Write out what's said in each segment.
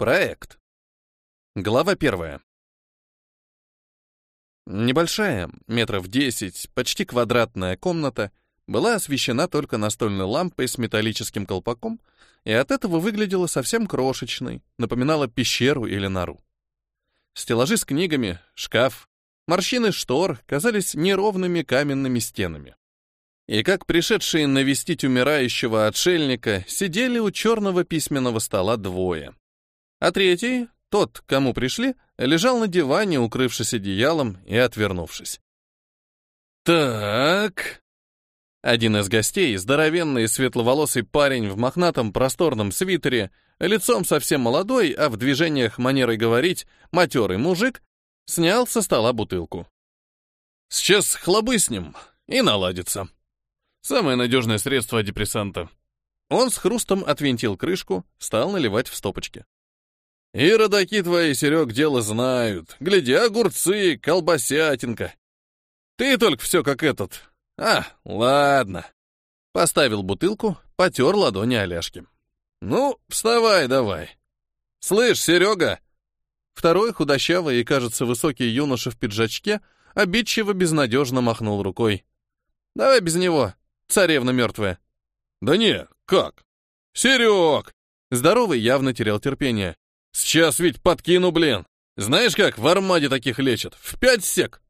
Проект. Глава первая. Небольшая, метров десять, почти квадратная комната была освещена только настольной лампой с металлическим колпаком, и от этого выглядела совсем крошечной, напоминала пещеру или нору. Стеллажи с книгами, шкаф, морщины штор казались неровными каменными стенами. И как пришедшие навестить умирающего отшельника сидели у черного письменного стола двое — а третий, тот, кому пришли, лежал на диване, укрывшись одеялом и отвернувшись. «Так...» Один из гостей, здоровенный светловолосый парень в мохнатом просторном свитере, лицом совсем молодой, а в движениях манерой говорить, матерый мужик, снял со стола бутылку. «Сейчас хлобыснем, и наладится. Самое надежное средство депрессанта». Он с хрустом отвинтил крышку, стал наливать в стопочки. И родаки твои, Серег, дело знают. Гляди, огурцы, колбасятинка. Ты только все как этот. А, ладно. Поставил бутылку, потер ладони Оляшки. Ну, вставай давай. Слышь, Серега. Второй, худощавый и, кажется, высокий юноша в пиджачке, обидчиво безнадежно махнул рукой. Давай без него, царевна мертвая. Да не, как? Серег! Здоровый явно терял терпение. Сейчас ведь подкину, блин. Знаешь как, в армаде таких лечат? В пять сек.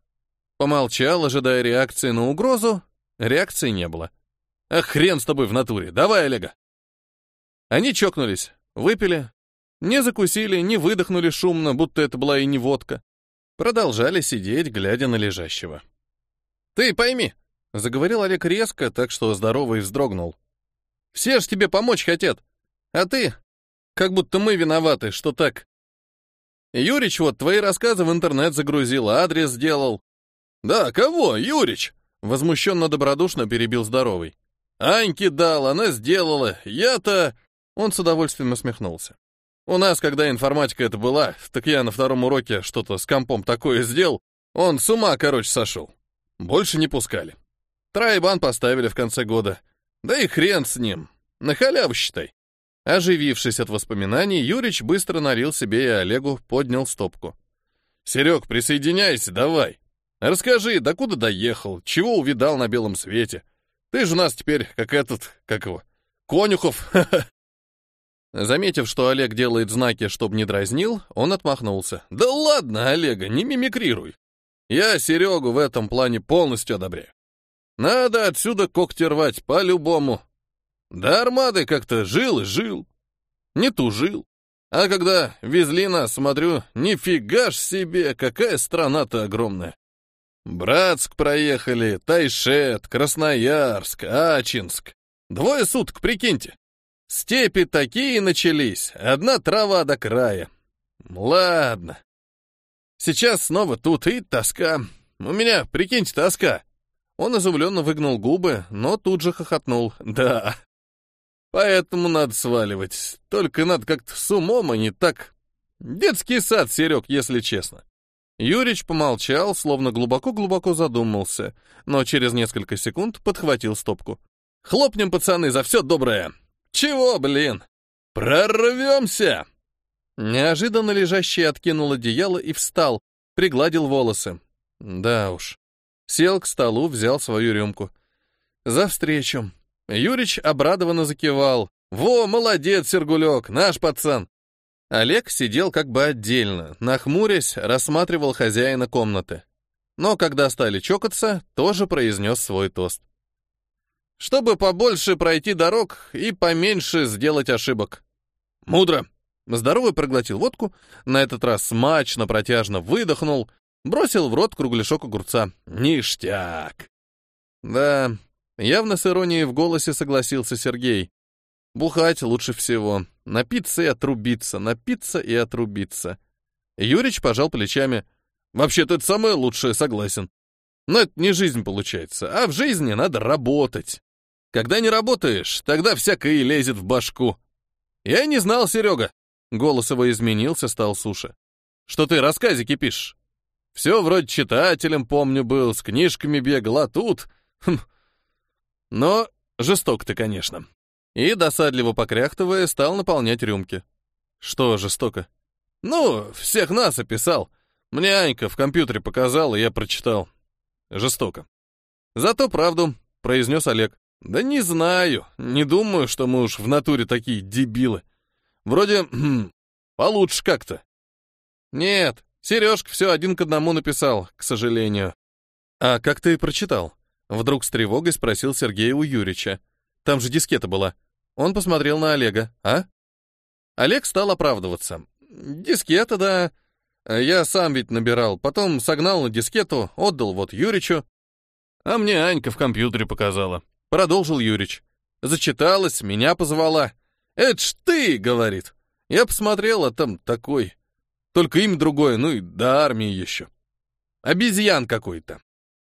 Помолчал, ожидая реакции на угрозу. Реакции не было. А хрен с тобой в натуре. Давай, Олега. Они чокнулись, выпили. Не закусили, не выдохнули шумно, будто это была и не водка. Продолжали сидеть, глядя на лежащего. «Ты пойми», — заговорил Олег резко, так что здоровый вздрогнул. «Все ж тебе помочь хотят. А ты как будто мы виноваты, что так. Юрич вот твои рассказы в интернет загрузил, адрес сделал. Да, кого, Юрич? Возмущенно добродушно перебил здоровый. Аньке дал, она сделала. Я-то... Он с удовольствием усмехнулся. У нас, когда информатика это была, так я на втором уроке что-то с компом такое сделал. Он с ума, короче, сошел. Больше не пускали. Трайбан поставили в конце года. Да и хрен с ним. На халяву, считай. Оживившись от воспоминаний, Юрич быстро налил себе и Олегу, поднял стопку. «Серег, присоединяйся, давай. Расскажи, докуда доехал, чего увидал на белом свете. Ты же у нас теперь как этот, как его, Конюхов, Заметив, что Олег делает знаки, чтобы не дразнил, он отмахнулся. «Да ладно, Олега, не мимикрируй. Я Серегу в этом плане полностью одобряю. Надо отсюда когти рвать, по-любому. До армады как-то жил и жил. Не тужил. А когда везли нас, смотрю, нифига ж себе, какая страна-то огромная. Братск проехали, Тайшет, Красноярск, Ачинск. Двое суток, прикиньте. Степи такие начались, одна трава до края. Ладно. Сейчас снова тут и тоска. У меня, прикиньте, тоска. Он изумленно выгнул губы, но тут же хохотнул. Да, Поэтому надо сваливать. Только надо как-то с умом, а не так. Детский сад, Серег, если честно. Юрич помолчал, словно глубоко-глубоко задумался, но через несколько секунд подхватил стопку. «Хлопнем, пацаны, за все доброе! Чего, блин? Прорвемся!» Неожиданно лежащий откинул одеяло и встал, пригладил волосы. Да уж. Сел к столу, взял свою рюмку. «За встречу!» Юрич обрадованно закивал. «Во, молодец, Сергулек, наш пацан!» Олег сидел как бы отдельно, нахмурясь, рассматривал хозяина комнаты. Но когда стали чокаться, тоже произнес свой тост. «Чтобы побольше пройти дорог и поменьше сделать ошибок». «Мудро!» Здоровый проглотил водку, на этот раз смачно, протяжно выдохнул, бросил в рот кругляшок огурца. «Ништяк!» «Да, Явно с иронией в голосе согласился Сергей. Бухать лучше всего. Напиться и отрубиться, напиться и отрубиться. Юрич пожал плечами. Вообще-то это самое лучшее, согласен. Но это не жизнь получается, а в жизни надо работать. Когда не работаешь, тогда всякое лезет в башку. Я не знал, Серега. Голос его изменился, стал суше. Что ты рассказики пишешь? Все вроде читателем, помню, был, с книжками бегал, а тут... Хм, но жесток ты, конечно. И, досадливо покряхтывая, стал наполнять рюмки. Что жестоко? Ну, всех нас описал. Мне Анька в компьютере показала, я прочитал. Жестоко. Зато правду, произнес Олег. Да не знаю, не думаю, что мы уж в натуре такие дебилы. Вроде хм, получше как-то. Нет, Сережка все один к одному написал, к сожалению. А как ты прочитал? Вдруг с тревогой спросил Сергей у Юрича. Там же дискета была. Он посмотрел на Олега. А? Олег стал оправдываться. Дискета, да. Я сам ведь набирал. Потом согнал на дискету, отдал вот Юричу. А мне Анька в компьютере показала. Продолжил Юрич. Зачиталась, меня позвала. «Это ж ты!» — говорит. Я посмотрел, а там такой. Только имя другое, ну и до армии еще. Обезьян какой-то.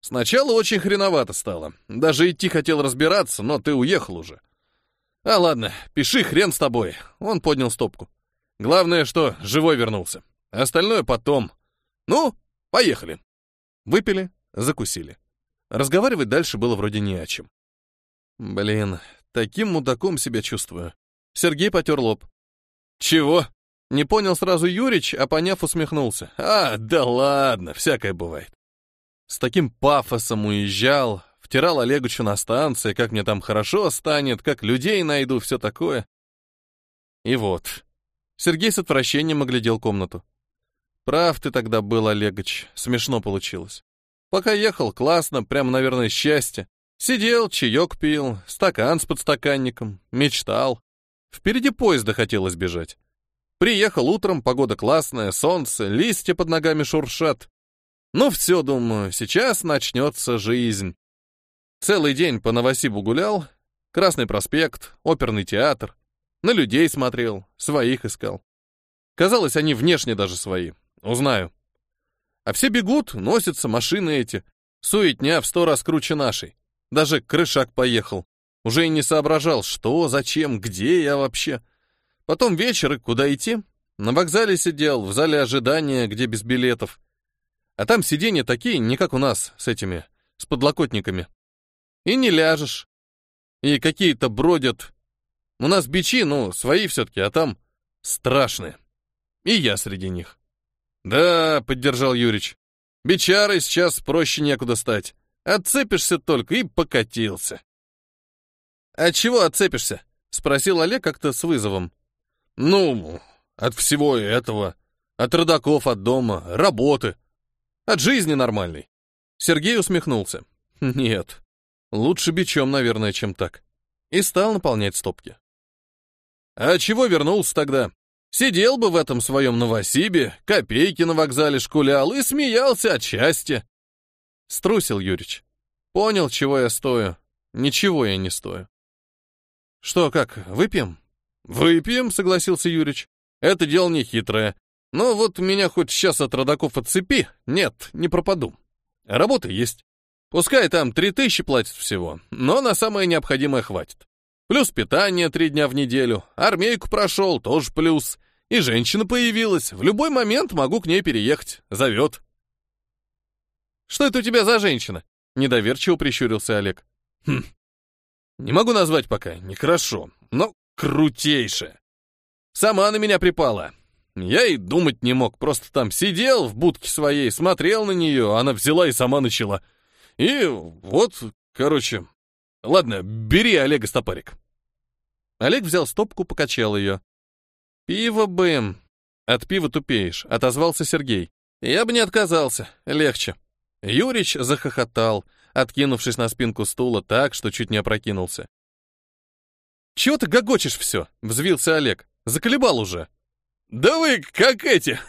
Сначала очень хреновато стало. Даже идти хотел разбираться, но ты уехал уже. А ладно, пиши, хрен с тобой. Он поднял стопку. Главное, что живой вернулся. Остальное потом. Ну, поехали. Выпили, закусили. Разговаривать дальше было вроде не о чем. Блин, таким мудаком себя чувствую. Сергей потер лоб. Чего? Не понял сразу Юрич, а поняв, усмехнулся. А, да ладно, всякое бывает. С таким пафосом уезжал, втирал Олегучу на станции, как мне там хорошо станет, как людей найду, все такое. И вот. Сергей с отвращением оглядел комнату. Прав ты тогда был, Олегович, смешно получилось. Пока ехал, классно, прям, наверное, счастье. Сидел, чаек пил, стакан с подстаканником, мечтал. Впереди поезда хотелось бежать. Приехал утром, погода классная, солнце, листья под ногами шуршат. Ну все, думаю, сейчас начнется жизнь. Целый день по Новосибу гулял, Красный проспект, оперный театр. На людей смотрел, своих искал. Казалось, они внешне даже свои. Узнаю. А все бегут, носятся машины эти. Суетня в сто раз круче нашей. Даже крышак поехал. Уже и не соображал, что, зачем, где я вообще. Потом вечер и куда идти. На вокзале сидел, в зале ожидания, где без билетов. А там сиденья такие, не как у нас, с этими, с подлокотниками. И не ляжешь. И какие-то бродят. У нас бичи, ну, свои все-таки, а там страшные. И я среди них. Да, поддержал Юрич. Бичарой сейчас проще некуда стать. Отцепишься только и покатился. От чего отцепишься? Спросил Олег как-то с вызовом. Ну, от всего этого. От родаков, от дома, работы. От жизни нормальной. Сергей усмехнулся. Нет, лучше бичом, наверное, чем так. И стал наполнять стопки. А чего вернулся тогда? Сидел бы в этом своем Новосибе, копейки на вокзале шкулял и смеялся от счастья. Струсил Юрич. Понял, чего я стою. Ничего я не стою. Что, как, выпьем? Выпьем, согласился Юрич. Это дело не хитрое. Но вот меня хоть сейчас от родаков отцепи. Нет, не пропаду. Работа есть. Пускай там три тысячи платят всего, но на самое необходимое хватит. Плюс питание три дня в неделю, армейку прошел, тоже плюс. И женщина появилась. В любой момент могу к ней переехать. Зовет. «Что это у тебя за женщина?» Недоверчиво прищурился Олег. «Хм. Не могу назвать пока, нехорошо, но крутейшая. Сама на меня припала. Я и думать не мог, просто там сидел в будке своей, смотрел на нее, она взяла и сама начала. И вот, короче... Ладно, бери Олега стопарик. Олег взял стопку, покачал ее. «Пиво бы...» «От пива тупеешь», — отозвался Сергей. «Я бы не отказался. Легче». Юрич захохотал, откинувшись на спинку стула так, что чуть не опрокинулся. «Чего ты гогочешь все?» — взвился Олег. «Заколебал уже». «Да вы как эти!»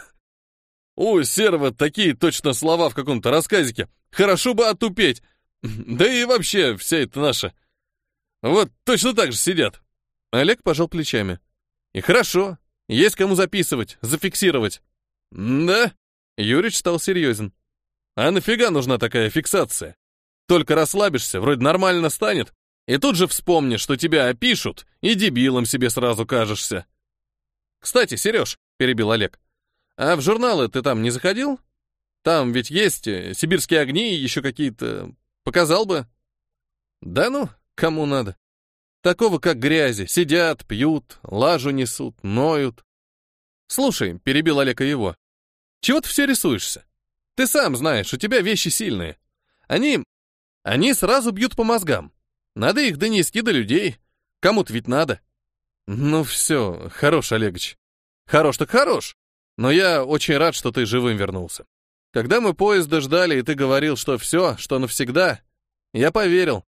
У Серва такие точно слова в каком-то рассказике. Хорошо бы отупеть. Да и вообще вся эта наша. Вот точно так же сидят. Олег пожал плечами. И хорошо. Есть кому записывать, зафиксировать. Да? Юрич стал серьезен. А нафига нужна такая фиксация? Только расслабишься, вроде нормально станет, и тут же вспомнишь, что тебя опишут, и дебилом себе сразу кажешься. Кстати, Сереж, перебил Олег, а в журналы ты там не заходил? Там ведь есть э, сибирские огни и еще какие-то... Показал бы? Да ну, кому надо. Такого, как грязи. Сидят, пьют, лажу несут, ноют. Слушай, перебил Олега его. Чего ты все рисуешься? Ты сам знаешь, у тебя вещи сильные. Они... Они сразу бьют по мозгам. Надо их донести до людей. Кому-то ведь надо. Ну все, хорош, Олегович. Хорош так хорош. Но я очень рад, что ты живым вернулся. Когда мы поезда ждали, и ты говорил, что все, что навсегда, я поверил.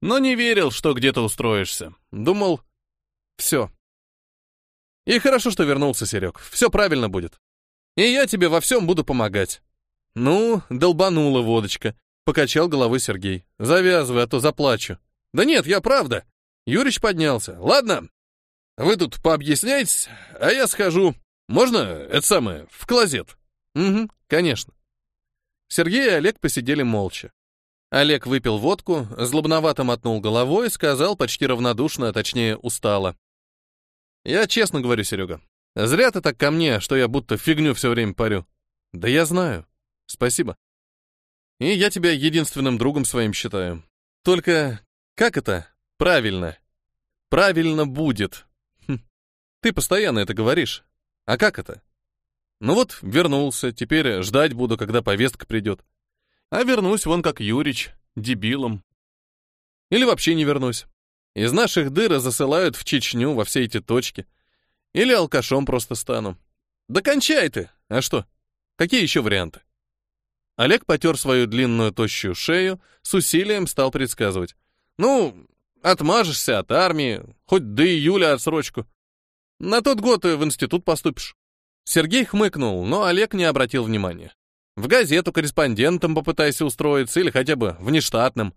Но не верил, что где-то устроишься. Думал, все. И хорошо, что вернулся, Серег. Все правильно будет. И я тебе во всем буду помогать. Ну, долбанула водочка. Покачал головой Сергей. Завязывай, а то заплачу. Да нет, я правда. Юрич поднялся. Ладно, вы тут пообъясняйтесь, а я схожу. Можно, это самое, в клозет? Угу, конечно. Сергей и Олег посидели молча. Олег выпил водку, злобновато мотнул головой, сказал почти равнодушно, а точнее устало. «Я честно говорю, Серега, зря ты так ко мне, что я будто фигню все время парю. Да я знаю. Спасибо. И я тебя единственным другом своим считаю. Только как это? Правильно. Правильно будет. Ты постоянно это говоришь. А как это? Ну вот, вернулся, теперь ждать буду, когда повестка придет. А вернусь вон как Юрич, дебилом. Или вообще не вернусь. Из наших дыр засылают в Чечню во все эти точки. Или алкашом просто стану. Да кончай ты! А что? Какие еще варианты? Олег потер свою длинную тощую шею, с усилием стал предсказывать. Ну, отмажешься от армии, хоть до июля отсрочку. На тот год в институт поступишь. Сергей хмыкнул, но Олег не обратил внимания. В газету корреспондентом попытайся устроиться или хотя бы внештатным.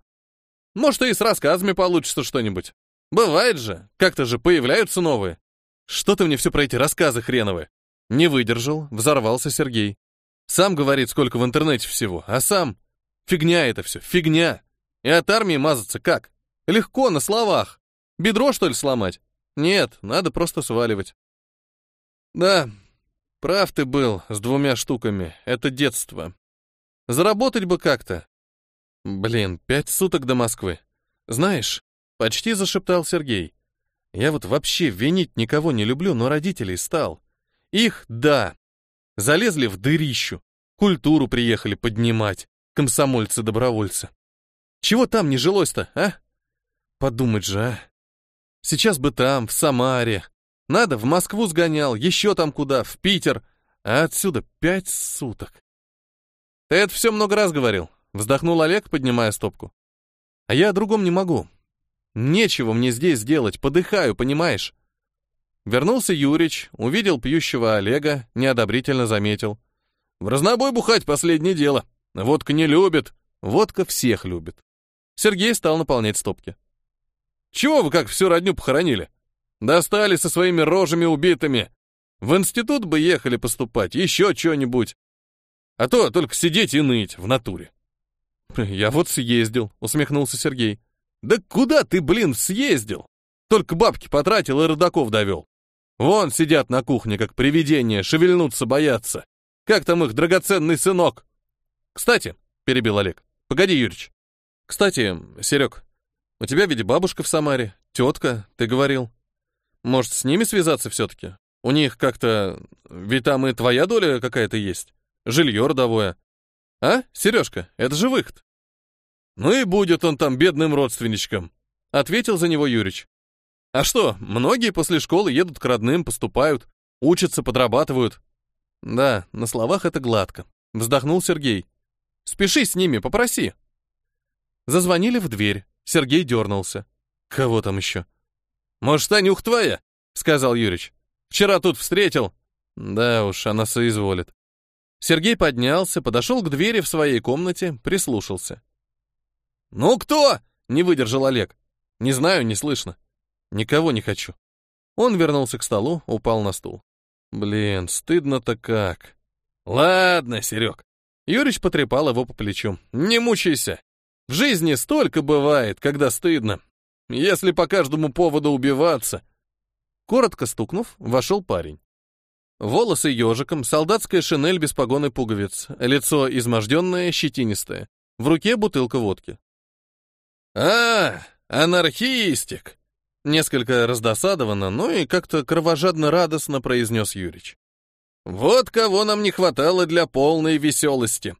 Может, и с рассказами получится что-нибудь. Бывает же, как-то же появляются новые. Что ты мне все про эти рассказы хреновые? Не выдержал, взорвался Сергей. Сам говорит, сколько в интернете всего, а сам... Фигня это все, фигня. И от армии мазаться как? Легко, на словах. Бедро, что ли, сломать? Нет, надо просто сваливать. Да, Прав ты был с двумя штуками. Это детство. Заработать бы как-то. Блин, пять суток до Москвы. Знаешь, почти зашептал Сергей. Я вот вообще винить никого не люблю, но родителей стал. Их, да, залезли в дырищу. Культуру приехали поднимать. Комсомольцы-добровольцы. Чего там не жилось-то, а? Подумать же, а? Сейчас бы там, в Самаре, надо, в Москву сгонял, еще там куда, в Питер. А отсюда пять суток. Ты это все много раз говорил. Вздохнул Олег, поднимая стопку. А я о другом не могу. Нечего мне здесь сделать, подыхаю, понимаешь? Вернулся Юрич, увидел пьющего Олега, неодобрительно заметил. В разнобой бухать последнее дело. Водка не любит. Водка всех любит. Сергей стал наполнять стопки. Чего вы как всю родню похоронили? Достали со своими рожами убитыми. В институт бы ехали поступать, еще что-нибудь. А то только сидеть и ныть в натуре. Я вот съездил, усмехнулся Сергей. Да куда ты, блин, съездил? Только бабки потратил и родаков довел. Вон сидят на кухне, как привидения, шевельнуться боятся. Как там их драгоценный сынок? Кстати, перебил Олег. Погоди, Юрич. Кстати, Серег, у тебя ведь бабушка в Самаре, тетка, ты говорил. Может, с ними связаться все-таки? У них как-то... Ведь там и твоя доля какая-то есть. Жилье родовое. А, Сережка, это же выход. Ну и будет он там бедным родственничком, ответил за него Юрич. А что, многие после школы едут к родным, поступают, учатся, подрабатывают. Да, на словах это гладко. Вздохнул Сергей. Спеши с ними, попроси. Зазвонили в дверь. Сергей дернулся. Кого там еще? «Может, Анюх твоя?» — сказал Юрич. «Вчера тут встретил». Да уж, она соизволит. Сергей поднялся, подошел к двери в своей комнате, прислушался. «Ну кто?» — не выдержал Олег. «Не знаю, не слышно. Никого не хочу». Он вернулся к столу, упал на стул. «Блин, стыдно-то как». «Ладно, Серег». Юрич потрепал его по плечу. «Не мучайся. В жизни столько бывает, когда стыдно. Если по каждому поводу убиваться. Коротко стукнув, вошел парень. Волосы ежиком, солдатская шинель без погоны пуговиц, лицо изможденное, щетинистое. В руке бутылка водки. «А, анархистик!» Несколько раздосадованно, но и как-то кровожадно радостно произнес Юрич. Вот кого нам не хватало для полной веселости.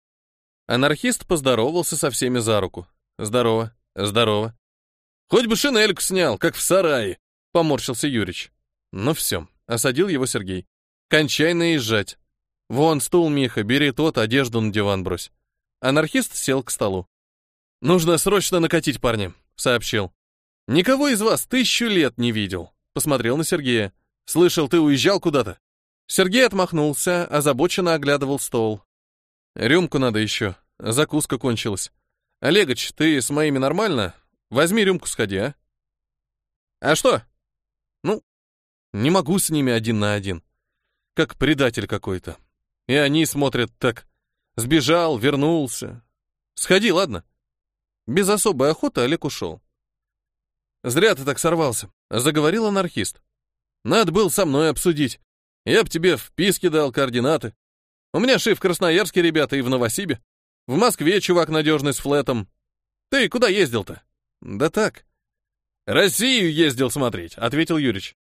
Анархист поздоровался со всеми за руку. Здорово, здорово. Хоть бы шинельку снял, как в сарае, поморщился Юрич. Ну все, осадил его Сергей. Кончай наезжать. Вон стул, Миха, бери тот, одежду на диван брось. Анархист сел к столу. Нужно срочно накатить, парни, сообщил. Никого из вас тысячу лет не видел. Посмотрел на Сергея. Слышал, ты уезжал куда-то? Сергей отмахнулся, озабоченно оглядывал стол. Рюмку надо еще. Закуска кончилась. Олегович, ты с моими нормально? Возьми рюмку, сходи, а? А что? Ну, не могу с ними один на один. Как предатель какой-то. И они смотрят так. Сбежал, вернулся. Сходи, ладно? Без особой охоты Олег ушел. Зря ты так сорвался, заговорил анархист. Надо было со мной обсудить. Я б тебе вписки дал координаты. У меня шиф в Красноярске, ребята, и в Новосибе. В Москве чувак надежный с флетом. Ты куда ездил-то? Да так. Россию ездил смотреть, ответил Юрич.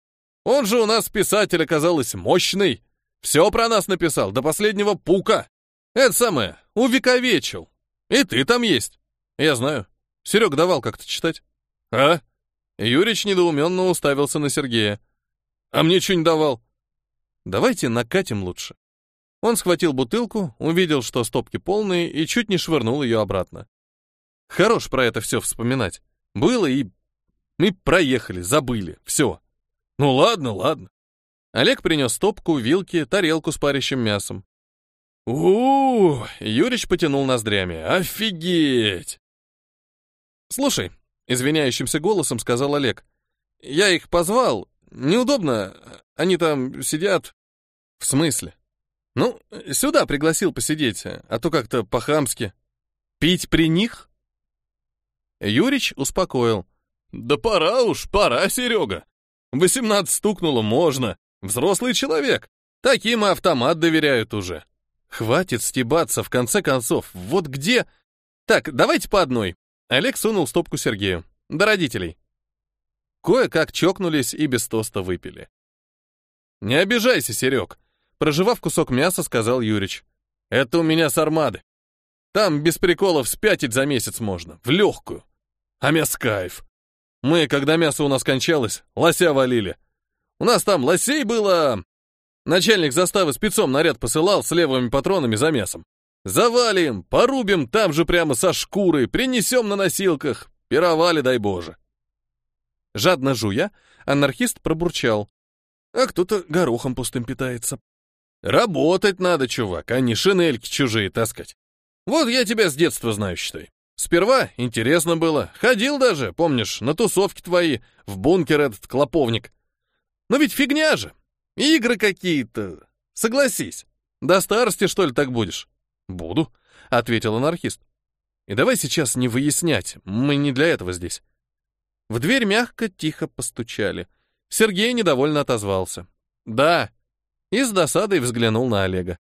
Он же у нас писатель оказалось мощный. Все про нас написал, до последнего пука. Это самое, увековечил. И ты там есть. Я знаю. Серег давал как-то читать. А? Юрич недоуменно уставился на Сергея. А мне что не давал? Давайте накатим лучше. Он схватил бутылку, увидел, что стопки полные, и чуть не швырнул ее обратно. Хорош про это все вспоминать. Было и... Мы проехали, забыли, все. Ну ладно, ладно. Олег принес стопку, вилки, тарелку с парящим мясом. у, -у, Юрич потянул ноздрями. «Офигеть!» «Слушай», — извиняющимся голосом сказал Олег, — «я их позвал. Неудобно. Они там сидят». «В смысле?» «Ну, сюда пригласил посидеть, а то как-то по-хамски». «Пить при них?» Юрич успокоил. «Да пора уж, пора, Серега. Восемнадцать стукнуло, можно. Взрослый человек. Таким автомат доверяют уже. Хватит стебаться, в конце концов. Вот где... Так, давайте по одной. Олег сунул стопку Сергею. До родителей. Кое-как чокнулись и без тоста выпили. «Не обижайся, Серег», — проживав кусок мяса, сказал Юрич. «Это у меня с армады. Там без приколов спятить за месяц можно, в легкую. А мяс кайф. Мы, когда мясо у нас кончалось, лося валили. У нас там лосей было... Начальник заставы спецом наряд посылал с левыми патронами за мясом. Завалим, порубим там же прямо со шкурой, принесем на носилках. Пировали, дай боже. Жадно жуя, анархист пробурчал. А кто-то горохом пустым питается. Работать надо, чувак, а не шинельки чужие таскать. Вот я тебя с детства знаю, считай. Сперва интересно было. Ходил даже, помнишь, на тусовки твои, в бункер этот клоповник. Но ведь фигня же. Игры какие-то. Согласись. До старости, что ли, так будешь? Буду, ответил анархист. И давай сейчас не выяснять, мы не для этого здесь. В дверь мягко, тихо постучали. Сергей недовольно отозвался. Да. И с досадой взглянул на Олега.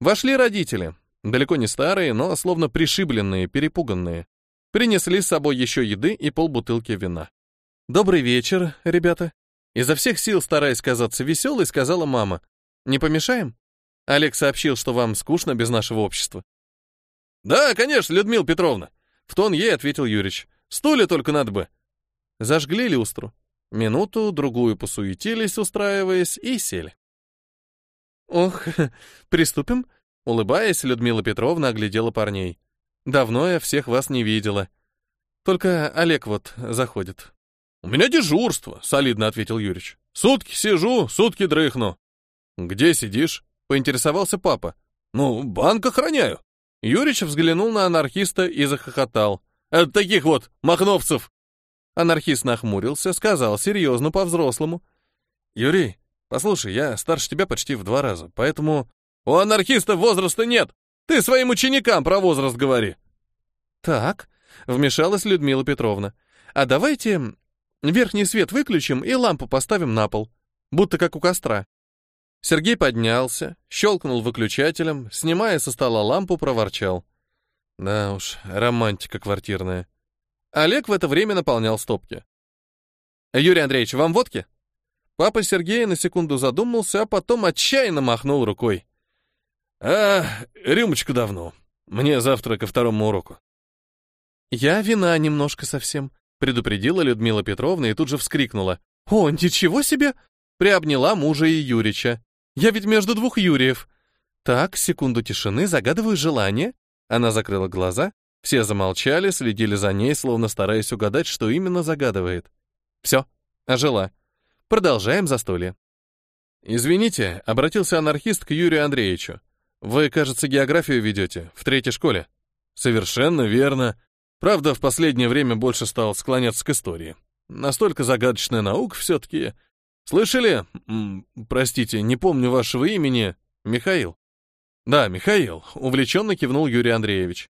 Вошли родители. Далеко не старые, но словно пришибленные, перепуганные. Принесли с собой еще еды и полбутылки вина. «Добрый вечер, ребята», Изо всех сил, стараясь казаться веселой, сказала мама. «Не помешаем?» Олег сообщил, что вам скучно без нашего общества. «Да, конечно, Людмила Петровна!» В тон ей ответил Юрич. «Стулья только надо бы!» Зажгли люстру. Минуту, другую посуетились, устраиваясь, и сели. «Ох, приступим?» Улыбаясь, Людмила Петровна оглядела парней. «Давно я всех вас не видела. Только Олег вот заходит». «У меня дежурство», — солидно ответил Юрич. «Сутки сижу, сутки дрыхну». «Где сидишь?» — поинтересовался папа. «Ну, банк охраняю». Юрич взглянул на анархиста и захохотал. «От таких вот махновцев!» Анархист нахмурился, сказал серьезно по-взрослому. «Юрий, послушай, я старше тебя почти в два раза, поэтому...» «У анархиста возраста нет! Ты своим ученикам про возраст говори!» «Так», — вмешалась Людмила Петровна, «а давайте Верхний свет выключим и лампу поставим на пол, будто как у костра. Сергей поднялся, щелкнул выключателем, снимая со стола лампу, проворчал. Да уж, романтика квартирная. Олег в это время наполнял стопки. «Юрий Андреевич, вам водки?» Папа Сергея на секунду задумался, а потом отчаянно махнул рукой. «А, рюмочку давно. Мне завтра ко второму уроку». «Я вина немножко совсем», — предупредила Людмила Петровна и тут же вскрикнула. «О, ничего себе!» — приобняла мужа и Юрича. «Я ведь между двух Юриев». «Так, секунду тишины, загадываю желание». Она закрыла глаза, все замолчали, следили за ней, словно стараясь угадать, что именно загадывает. «Все, ожила». Продолжаем застолье. «Извините», — обратился анархист к Юрию Андреевичу. «Вы, кажется, географию ведете, в третьей школе». «Совершенно верно. Правда, в последнее время больше стал склоняться к истории. Настолько загадочная наука все-таки. Слышали? М -м, простите, не помню вашего имени. Михаил?» «Да, Михаил», — увлеченно кивнул Юрий Андреевич.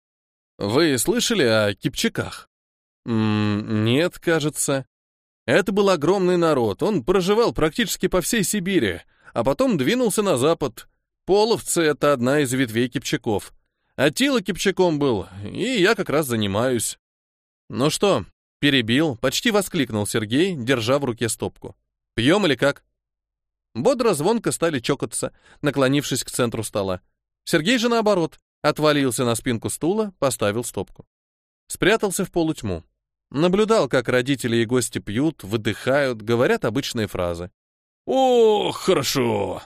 «Вы слышали о кипчаках?» М -м, «Нет, кажется. Это был огромный народ, он проживал практически по всей Сибири, а потом двинулся на запад. Половцы — это одна из ветвей кипчаков. Атила кипчаком был, и я как раз занимаюсь. Ну что, перебил, почти воскликнул Сергей, держа в руке стопку. Пьем или как? Бодро звонко стали чокаться, наклонившись к центру стола. Сергей же, наоборот, отвалился на спинку стула, поставил стопку. Спрятался в полутьму. Наблюдал, как родители и гости пьют, выдыхают, говорят обычные фразы. «О, хорошо!»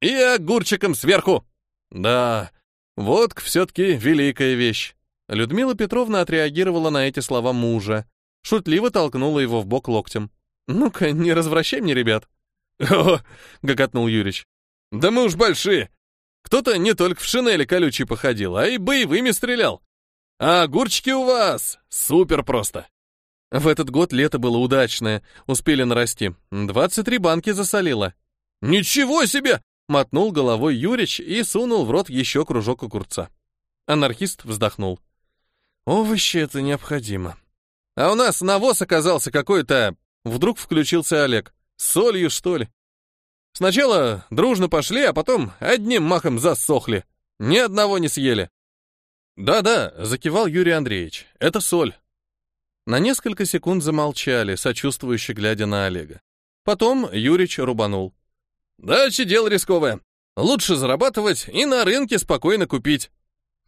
«И огурчиком сверху!» «Да, водка все-таки великая вещь». Людмила Петровна отреагировала на эти слова мужа. Шутливо толкнула его в бок локтем. «Ну-ка, не развращай мне, ребят». «О!» — гоготнул Юрич. «Да мы уж большие. Кто-то не только в шинели колючей походил, а и боевыми стрелял. А огурчики у вас супер просто. В этот год лето было удачное, успели нарасти. 23 банки засолило. Ничего себе! Мотнул головой Юрич и сунул в рот еще кружок огурца. Анархист вздохнул. Овощи это необходимо. А у нас навоз оказался какой-то... Вдруг включился Олег. Солью, что ли? Сначала дружно пошли, а потом одним махом засохли. Ни одного не съели. «Да-да», — закивал Юрий Андреевич, — «это соль». На несколько секунд замолчали, сочувствующе глядя на Олега. Потом Юрич рубанул. «Дача дело рисковое. Лучше зарабатывать и на рынке спокойно купить».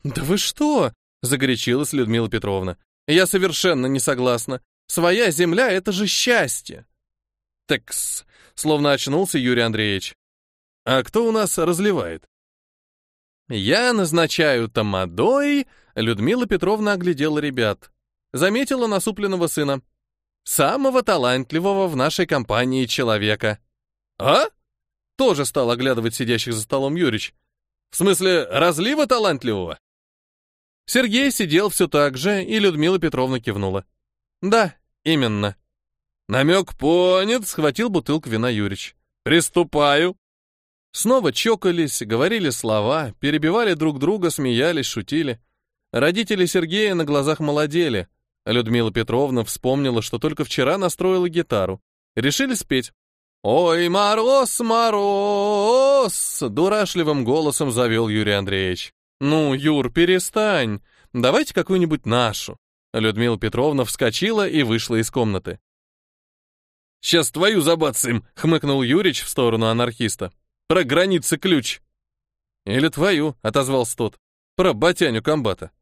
«Да вы что?» — загорячилась Людмила Петровна. «Я совершенно не согласна. Своя земля — это же счастье». «Такс», — словно очнулся Юрий Андреевич. «А кто у нас разливает?» «Я назначаю тамадой», — Людмила Петровна оглядела ребят. Заметила насупленного сына. «Самого талантливого в нашей компании человека». «А?» Тоже стал оглядывать сидящих за столом Юрич. «В смысле, разлива талантливого?» Сергей сидел все так же, и Людмила Петровна кивнула. «Да, именно». «Намек понят», — схватил бутылку вина Юрич. «Приступаю». Снова чокались, говорили слова, перебивали друг друга, смеялись, шутили. Родители Сергея на глазах молодели. Людмила Петровна вспомнила, что только вчера настроила гитару. Решили спеть. «Ой, мороз, мороз!» — дурашливым голосом завел Юрий Андреевич. «Ну, Юр, перестань. Давайте какую-нибудь нашу». Людмила Петровна вскочила и вышла из комнаты. «Сейчас твою забацаем!» — хмыкнул Юрич в сторону анархиста. Про границы ключ. Или твою, отозвался тот. Про батяню комбата.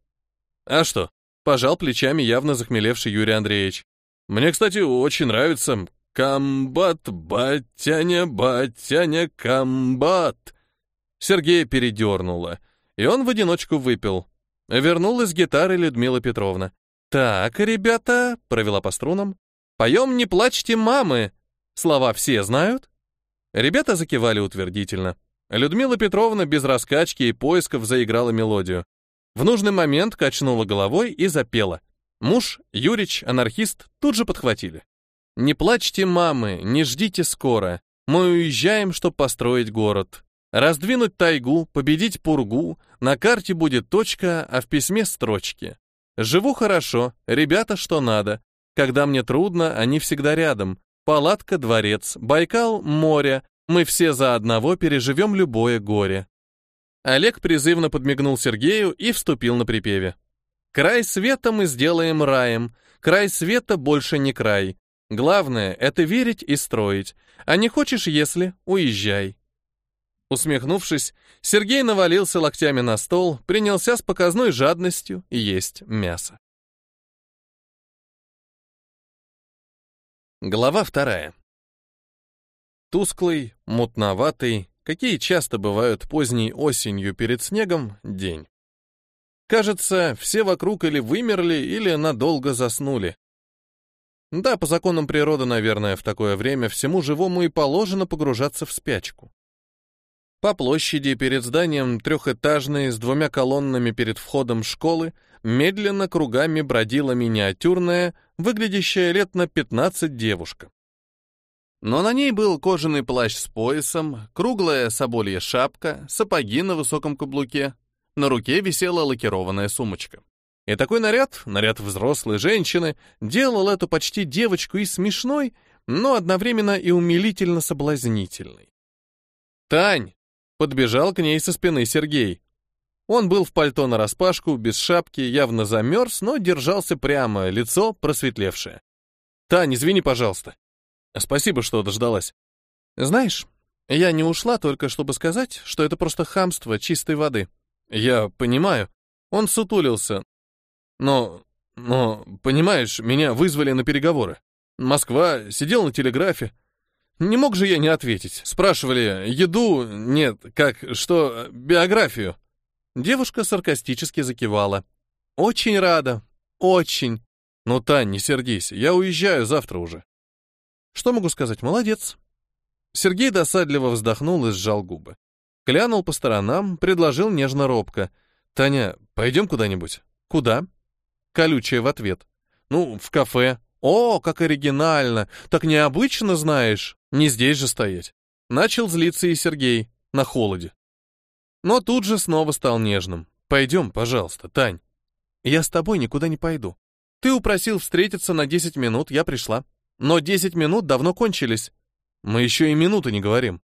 А что? Пожал плечами явно захмелевший Юрий Андреевич. Мне, кстати, очень нравится комбат, батяня, батяня, комбат. Сергея передернуло, и он в одиночку выпил. Вернулась гитара Людмила Петровна. «Так, ребята», — провела по струнам, — «поем «Не плачьте, мамы». Слова все знают?» Ребята закивали утвердительно. Людмила Петровна без раскачки и поисков заиграла мелодию. В нужный момент качнула головой и запела. Муж, Юрич, анархист тут же подхватили. «Не плачьте, мамы, не ждите скоро. Мы уезжаем, чтобы построить город. Раздвинуть тайгу, победить пургу. На карте будет точка, а в письме строчки. Живу хорошо, ребята, что надо. Когда мне трудно, они всегда рядом. Палатка, дворец, Байкал, море. Мы все за одного переживем любое горе. Олег призывно подмигнул Сергею и вступил на припеве. Край света мы сделаем раем, край света больше не край. Главное — это верить и строить. А не хочешь, если, уезжай. Усмехнувшись, Сергей навалился локтями на стол, принялся с показной жадностью есть мясо. Глава вторая. Тусклый, мутноватый, какие часто бывают поздней осенью перед снегом, день. Кажется, все вокруг или вымерли, или надолго заснули. Да, по законам природы, наверное, в такое время всему живому и положено погружаться в спячку. По площади перед зданием трехэтажной с двумя колоннами перед входом школы медленно кругами бродила миниатюрная, выглядящая лет на 15 девушка. Но на ней был кожаный плащ с поясом, круглая соболья шапка, сапоги на высоком каблуке. На руке висела лакированная сумочка. И такой наряд, наряд взрослой женщины, делал эту почти девочку и смешной, но одновременно и умилительно соблазнительной. «Тань!» — подбежал к ней со спины Сергей. Он был в пальто нараспашку, без шапки, явно замерз, но держался прямо, лицо просветлевшее. «Тань, извини, пожалуйста. Спасибо, что дождалась. Знаешь, я не ушла только, чтобы сказать, что это просто хамство чистой воды. Я понимаю. Он сутулился. Но... но, понимаешь, меня вызвали на переговоры. Москва, сидел на телеграфе. Не мог же я не ответить. Спрашивали, еду, нет, как, что, биографию. Девушка саркастически закивала. «Очень рада. Очень. Ну, Тань, не сердись. Я уезжаю завтра уже». «Что могу сказать? Молодец». Сергей досадливо вздохнул и сжал губы. Клянул по сторонам, предложил нежно-робко. «Таня, пойдем куда-нибудь?» «Куда?» Колючая в ответ. «Ну, в кафе». «О, как оригинально! Так необычно, знаешь. Не здесь же стоять». Начал злиться и Сергей. На холоде. Но тут же снова стал нежным. «Пойдем, пожалуйста, Тань. Я с тобой никуда не пойду. Ты упросил встретиться на 10 минут, я пришла. Но 10 минут давно кончились. Мы еще и минуты не говорим».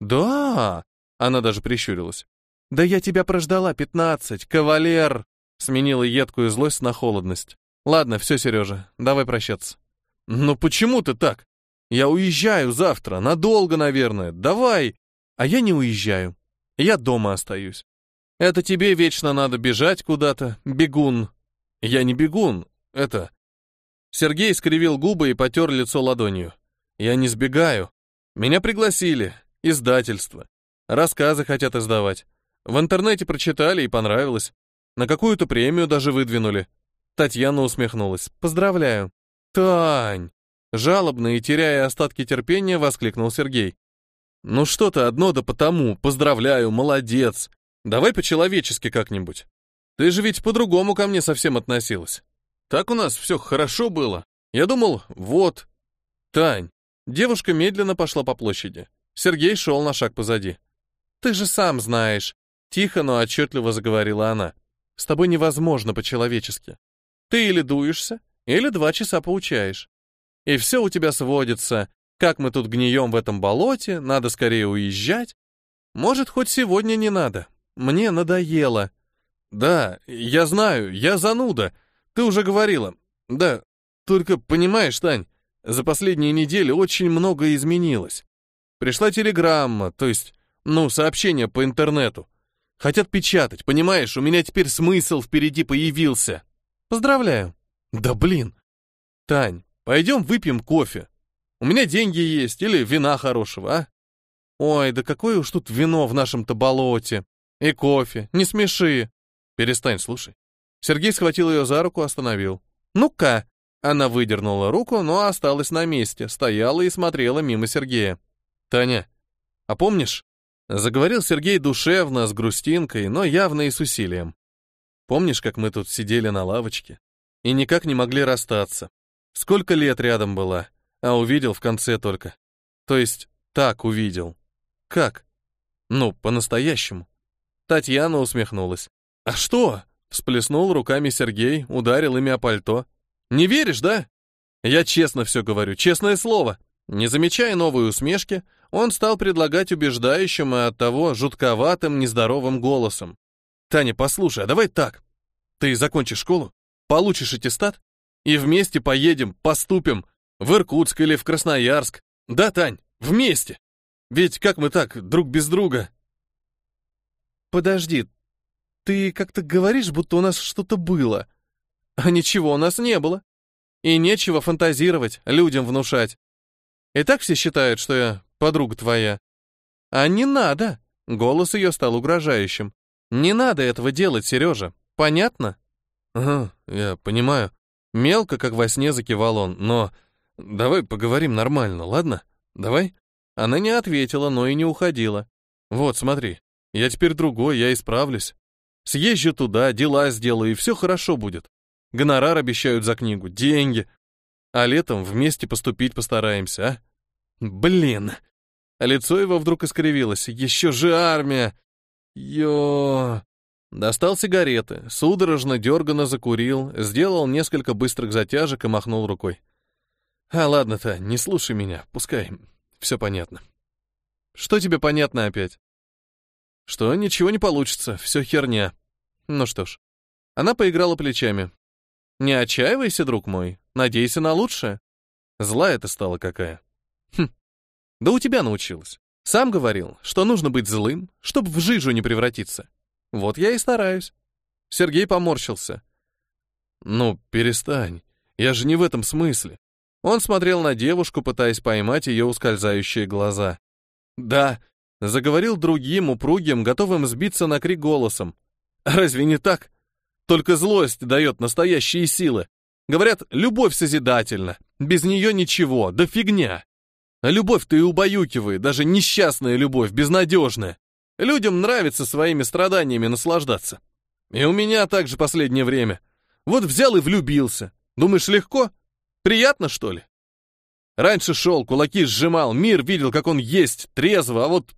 «Да!» — она даже прищурилась. «Да я тебя прождала 15, кавалер!» Сменила едкую злость на холодность. «Ладно, все, Сережа, давай прощаться». «Ну почему ты так? Я уезжаю завтра, надолго, наверное. Давай!» «А я не уезжаю. Я дома остаюсь. Это тебе вечно надо бежать куда-то, бегун. Я не бегун, это... Сергей скривил губы и потер лицо ладонью. Я не сбегаю. Меня пригласили. Издательство. Рассказы хотят издавать. В интернете прочитали и понравилось. На какую-то премию даже выдвинули. Татьяна усмехнулась. Поздравляю. Тань! Жалобно и теряя остатки терпения, воскликнул Сергей. Ну что-то одно да потому, поздравляю, молодец. Давай по-человечески как-нибудь. Ты же ведь по-другому ко мне совсем относилась. Так у нас все хорошо было. Я думал, вот. Тань. Девушка медленно пошла по площади. Сергей шел на шаг позади. Ты же сам знаешь. Тихо, но отчетливо заговорила она. С тобой невозможно по-человечески. Ты или дуешься, или два часа поучаешь. И все у тебя сводится. Как мы тут гнием в этом болоте, надо скорее уезжать. Может, хоть сегодня не надо. Мне надоело. Да, я знаю, я зануда. Ты уже говорила. Да, только понимаешь, Тань, за последние недели очень много изменилось. Пришла телеграмма, то есть, ну, сообщение по интернету. Хотят печатать, понимаешь, у меня теперь смысл впереди появился. Поздравляю. Да блин. Тань, пойдем выпьем кофе. У меня деньги есть или вина хорошего, а? Ой, да какое уж тут вино в нашем-то болоте. И кофе, не смеши. Перестань, слушай. Сергей схватил ее за руку, остановил. Ну-ка. Она выдернула руку, но осталась на месте, стояла и смотрела мимо Сергея. Таня, а помнишь? Заговорил Сергей душевно, с грустинкой, но явно и с усилием. Помнишь, как мы тут сидели на лавочке и никак не могли расстаться? Сколько лет рядом была? А увидел в конце только. То есть так увидел. Как? Ну, по-настоящему. Татьяна усмехнулась. А что? Всплеснул руками Сергей, ударил ими о пальто. Не веришь, да? Я честно все говорю, честное слово. Не замечая новой усмешки, он стал предлагать убеждающим и оттого жутковатым, нездоровым голосом. «Таня, послушай, а давай так. Ты закончишь школу, получишь аттестат, и вместе поедем, поступим, в Иркутск или в Красноярск. Да, Тань, Вместе. Ведь как мы так, друг без друга? Подожди, ты как-то говоришь, будто у нас что-то было. А ничего у нас не было. И нечего фантазировать, людям внушать. И так все считают, что я подруга твоя. А не надо. Голос ее стал угрожающим. Не надо этого делать, Сережа. Понятно? Ага, я понимаю. Мелко, как во сне, закивал он, но... Давай поговорим нормально, ладно? Давай? Она не ответила, но и не уходила. Вот, смотри, я теперь другой, я исправлюсь. Съезжу туда, дела сделаю, и все хорошо будет. Гонорар обещают за книгу, деньги. А летом вместе поступить постараемся, а? Блин. Лицо его вдруг искривилось. Еще же армия. Йо. Достал сигареты, судорожно, дерганно закурил, сделал несколько быстрых затяжек и махнул рукой. А ладно-то, не слушай меня, пускай все понятно. Что тебе понятно опять? Что ничего не получится, все херня. Ну что ж. Она поиграла плечами. Не отчаивайся, друг мой, надейся на лучшее. Злая ты стала какая. Хм. Да у тебя научилась. Сам говорил, что нужно быть злым, чтобы в жижу не превратиться. Вот я и стараюсь. Сергей поморщился. Ну, перестань. Я же не в этом смысле. Он смотрел на девушку, пытаясь поймать ее ускользающие глаза. Да, заговорил другим, упругим, готовым сбиться на крик голосом. Разве не так? Только злость дает настоящие силы. Говорят, любовь созидательна, без нее ничего, да фигня. Любовь-то и убаюкивает, даже несчастная любовь, безнадежная. Людям нравится своими страданиями наслаждаться. И у меня также последнее время. Вот взял и влюбился. Думаешь, легко? Приятно, что ли? Раньше шел, кулаки сжимал, мир видел, как он есть, трезво, а вот...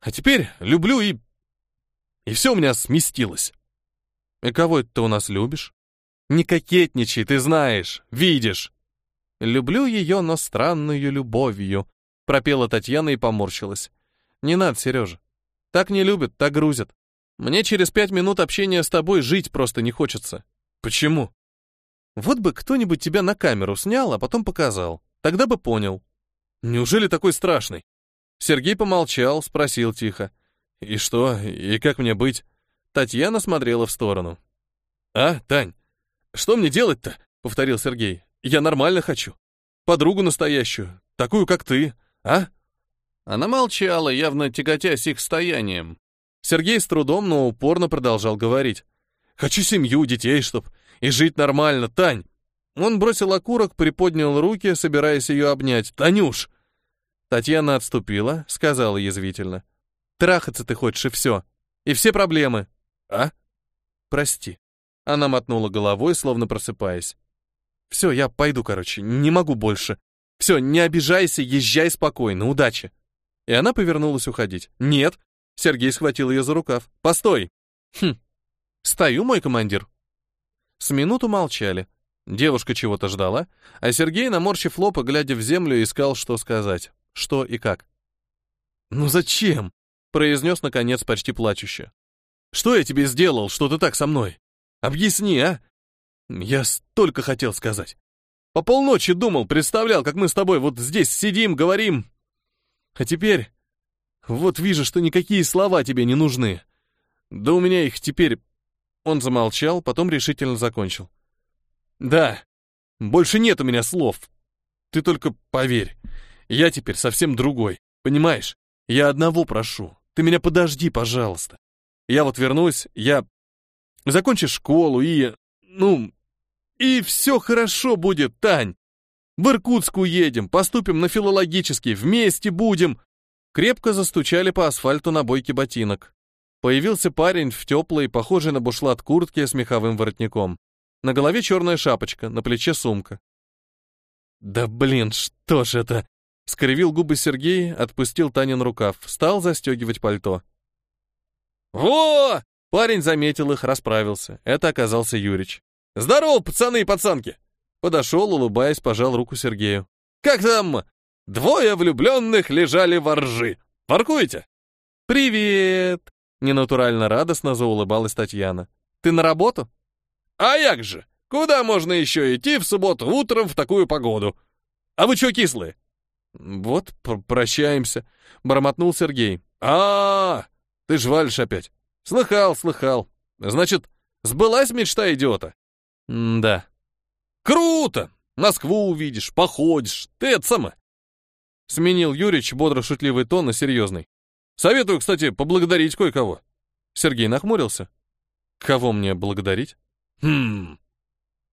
А теперь люблю и... И все у меня сместилось. И кого это ты у нас любишь? Не кокетничай, ты знаешь, видишь. Люблю ее, но странную любовью, пропела Татьяна и поморщилась. Не надо, Сережа. Так не любят, так грузят. Мне через пять минут общения с тобой жить просто не хочется. Почему? Вот бы кто-нибудь тебя на камеру снял, а потом показал. Тогда бы понял. Неужели такой страшный? Сергей помолчал, спросил тихо. И что, и как мне быть? Татьяна смотрела в сторону. А, Тань, что мне делать-то? Повторил Сергей. Я нормально хочу. Подругу настоящую, такую, как ты, а? Она молчала, явно тяготясь их стоянием. Сергей с трудом, но упорно продолжал говорить. «Хочу семью, детей, чтоб и жить нормально, Тань!» Он бросил окурок, приподнял руки, собираясь ее обнять. «Танюш!» Татьяна отступила, сказала язвительно. «Трахаться ты хочешь, и все. И все проблемы». «А?» «Прости». Она мотнула головой, словно просыпаясь. «Все, я пойду, короче, не могу больше. Все, не обижайся, езжай спокойно, удачи». И она повернулась уходить. «Нет!» Сергей схватил ее за рукав. «Постой!» «Хм, стою, мой командир». С минуту молчали. Девушка чего-то ждала, а Сергей, наморщив лоб и глядя в землю, искал, что сказать. Что и как. «Ну зачем?» — произнес, наконец, почти плачуще. «Что я тебе сделал, что ты так со мной? Объясни, а? Я столько хотел сказать. По полночи думал, представлял, как мы с тобой вот здесь сидим, говорим. А теперь... Вот вижу, что никакие слова тебе не нужны. Да у меня их теперь он замолчал, потом решительно закончил. «Да, больше нет у меня слов. Ты только поверь, я теперь совсем другой, понимаешь? Я одного прошу, ты меня подожди, пожалуйста. Я вот вернусь, я... Закончу школу и... Ну... И все хорошо будет, Тань. В Иркутск уедем, поступим на филологический, вместе будем». Крепко застучали по асфальту набойки ботинок. Появился парень в теплой, похожей на бушлат куртке с меховым воротником. На голове черная шапочка, на плече сумка. «Да блин, что ж это?» Скривил губы Сергей, отпустил Танин рукав, стал застегивать пальто. «Во!» Парень заметил их, расправился. Это оказался Юрич. «Здорово, пацаны и пацанки!» Подошел, улыбаясь, пожал руку Сергею. «Как там? Двое влюбленных лежали во ржи. Паркуете?» «Привет!» Ненатурально радостно заулыбалась Татьяна. «Ты на работу?» «А як же! Куда можно еще идти в субботу утром в такую погоду? А вы что кислые?» Вот, пр прощаемся, бормотнул Сергей. А, -а, -а ты ж валишь опять. Слыхал, слыхал. Значит, сбылась мечта идиота? М да. Круто! Москву увидишь, походишь. Ты это самое. Сменил Юрич бодро-шутливый тон на серьезный. Советую, кстати, поблагодарить кое-кого. Сергей нахмурился. Кого мне благодарить? Хм.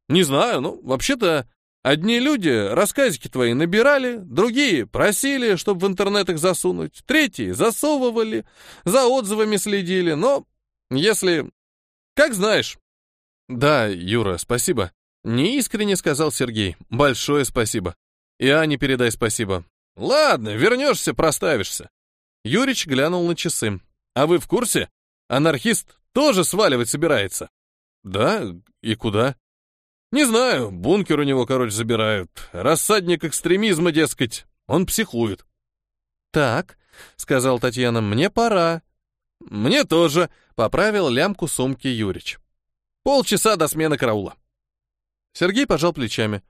Не знаю, ну, вообще-то, одни люди рассказики твои набирали, другие просили, чтобы в интернет их засунуть, третьи засовывали, за отзывами следили, но если... Как знаешь. Да, Юра, спасибо. Неискренне сказал Сергей. Большое спасибо. И Ане передай спасибо. Ладно, вернешься, проставишься. Юрич глянул на часы. А вы в курсе? Анархист тоже сваливать собирается. Да? И куда? Не знаю, бункер у него, короче, забирают. Рассадник экстремизма, дескать. Он психует. Так, сказал Татьяна, мне пора. Мне тоже, поправил лямку сумки Юрич. Полчаса до смены караула. Сергей пожал плечами.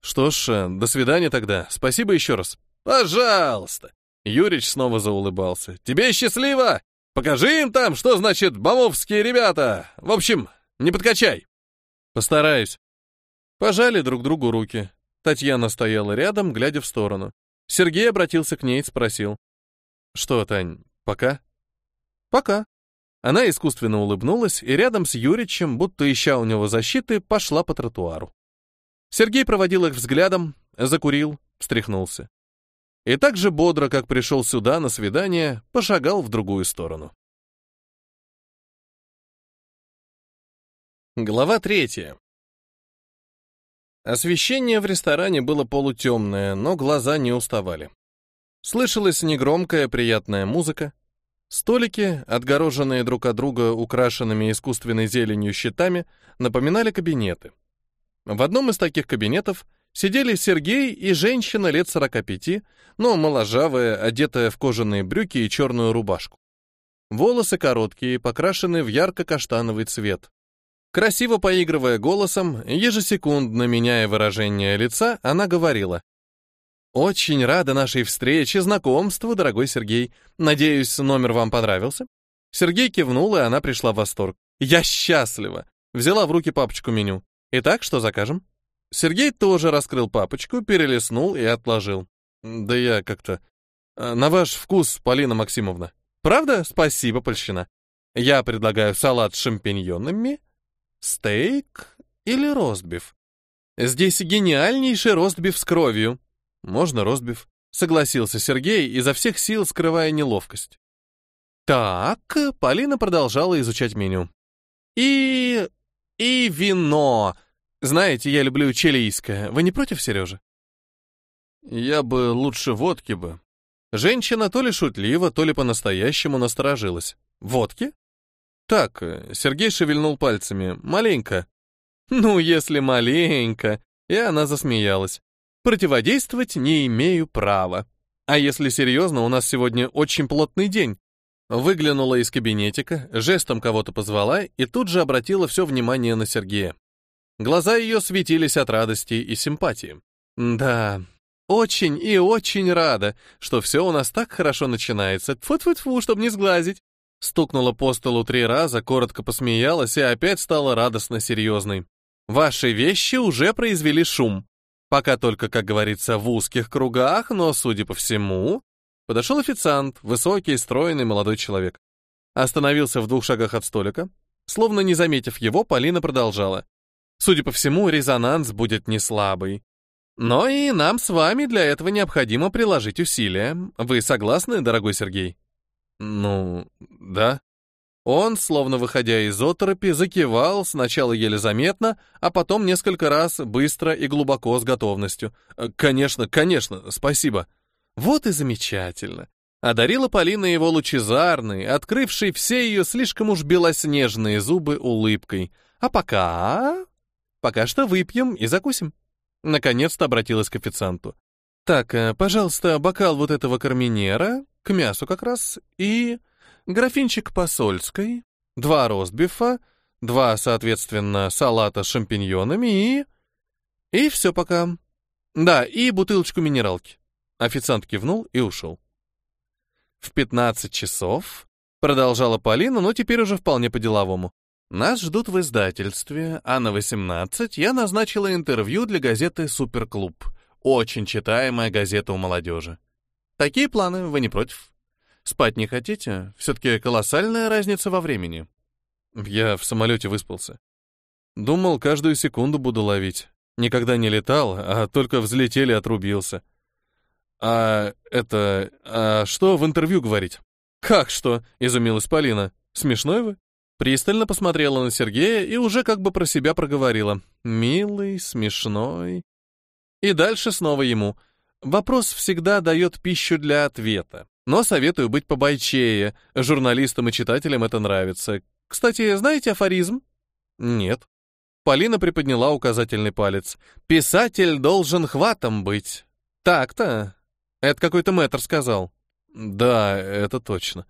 Что ж, э, до свидания тогда. Спасибо еще раз. Пожалуйста. Юрич снова заулыбался. Тебе счастливо! Покажи им там, что значит бомовские ребята. В общем, не подкачай. Постараюсь. Пожали друг другу руки. Татьяна стояла рядом, глядя в сторону. Сергей обратился к ней и спросил. «Что, Тань, пока?» «Пока». Она искусственно улыбнулась и рядом с Юричем, будто ища у него защиты, пошла по тротуару. Сергей проводил их взглядом, закурил, встряхнулся. И так же бодро, как пришел сюда на свидание, пошагал в другую сторону. Глава третья. Освещение в ресторане было полутемное, но глаза не уставали. Слышалась негромкая приятная музыка. Столики, отгороженные друг от друга украшенными искусственной зеленью щитами, напоминали кабинеты. В одном из таких кабинетов сидели Сергей и женщина лет 45, но моложавая, одетая в кожаные брюки и черную рубашку. Волосы короткие, покрашены в ярко-каштановый цвет. Красиво поигрывая голосом, ежесекундно меняя выражение лица, она говорила. «Очень рада нашей встрече, знакомству, дорогой Сергей. Надеюсь, номер вам понравился?» Сергей кивнул, и она пришла в восторг. «Я счастлива!» Взяла в руки папочку меню. «Итак, что закажем?» Сергей тоже раскрыл папочку, перелистнул и отложил. «Да я как-то...» «Э, «На ваш вкус, Полина Максимовна». «Правда? Спасибо, Польщина. Я предлагаю салат с шампиньонами, Стейк или ростбиф? Здесь гениальнейший ростбиф с кровью. Можно ростбиф, согласился Сергей, изо всех сил скрывая неловкость. Так, Полина продолжала изучать меню. И... и вино. Знаете, я люблю чилийское. Вы не против, Сережа? Я бы лучше водки бы. Женщина то ли шутливо, то ли по-настоящему насторожилась. Водки? «Так», — Сергей шевельнул пальцами, — «маленько». «Ну, если маленько», — и она засмеялась. «Противодействовать не имею права. А если серьезно, у нас сегодня очень плотный день». Выглянула из кабинетика, жестом кого-то позвала и тут же обратила все внимание на Сергея. Глаза ее светились от радости и симпатии. «Да, очень и очень рада, что все у нас так хорошо начинается. Тьфу-тьфу-тьфу, чтобы не сглазить. Стукнула по столу три раза, коротко посмеялась и опять стала радостно серьезной. «Ваши вещи уже произвели шум. Пока только, как говорится, в узких кругах, но, судя по всему...» Подошел официант, высокий, стройный молодой человек. Остановился в двух шагах от столика. Словно не заметив его, Полина продолжала. «Судя по всему, резонанс будет не слабый. Но и нам с вами для этого необходимо приложить усилия. Вы согласны, дорогой Сергей?» Ну, да. Он, словно выходя из оторопи, закивал, сначала еле заметно, а потом несколько раз, быстро и глубоко, с готовностью. «Э, «Конечно, конечно, спасибо». Вот и замечательно. Одарила Полина его лучезарной, открывшей все ее слишком уж белоснежные зубы улыбкой. А пока... Пока что выпьем и закусим. Наконец-то обратилась к официанту. «Так, э, пожалуйста, бокал вот этого карминера, к мясу как раз, и графинчик посольской, два ростбифа, два, соответственно, салата с шампиньонами и... И все пока. Да, и бутылочку минералки. Официант кивнул и ушел. В 15 часов продолжала Полина, но теперь уже вполне по-деловому. Нас ждут в издательстве, а на 18 я назначила интервью для газеты «Суперклуб». Очень читаемая газета у молодежи. Такие планы, вы не против? Спать не хотите? Все-таки колоссальная разница во времени. Я в самолете выспался. Думал, каждую секунду буду ловить. Никогда не летал, а только взлетели отрубился. А это... А что в интервью говорить? Как что? Изумилась Полина. Смешной вы? Пристально посмотрела на Сергея и уже как бы про себя проговорила. «Милый, смешной». И дальше снова ему. Вопрос всегда дает пищу для ответа. Но советую быть побойчее. Журналистам и читателям это нравится. Кстати, знаете афоризм? Нет. Полина приподняла указательный палец. Писатель должен хватом быть. Так-то. Это какой-то мэтр сказал. Да, это точно.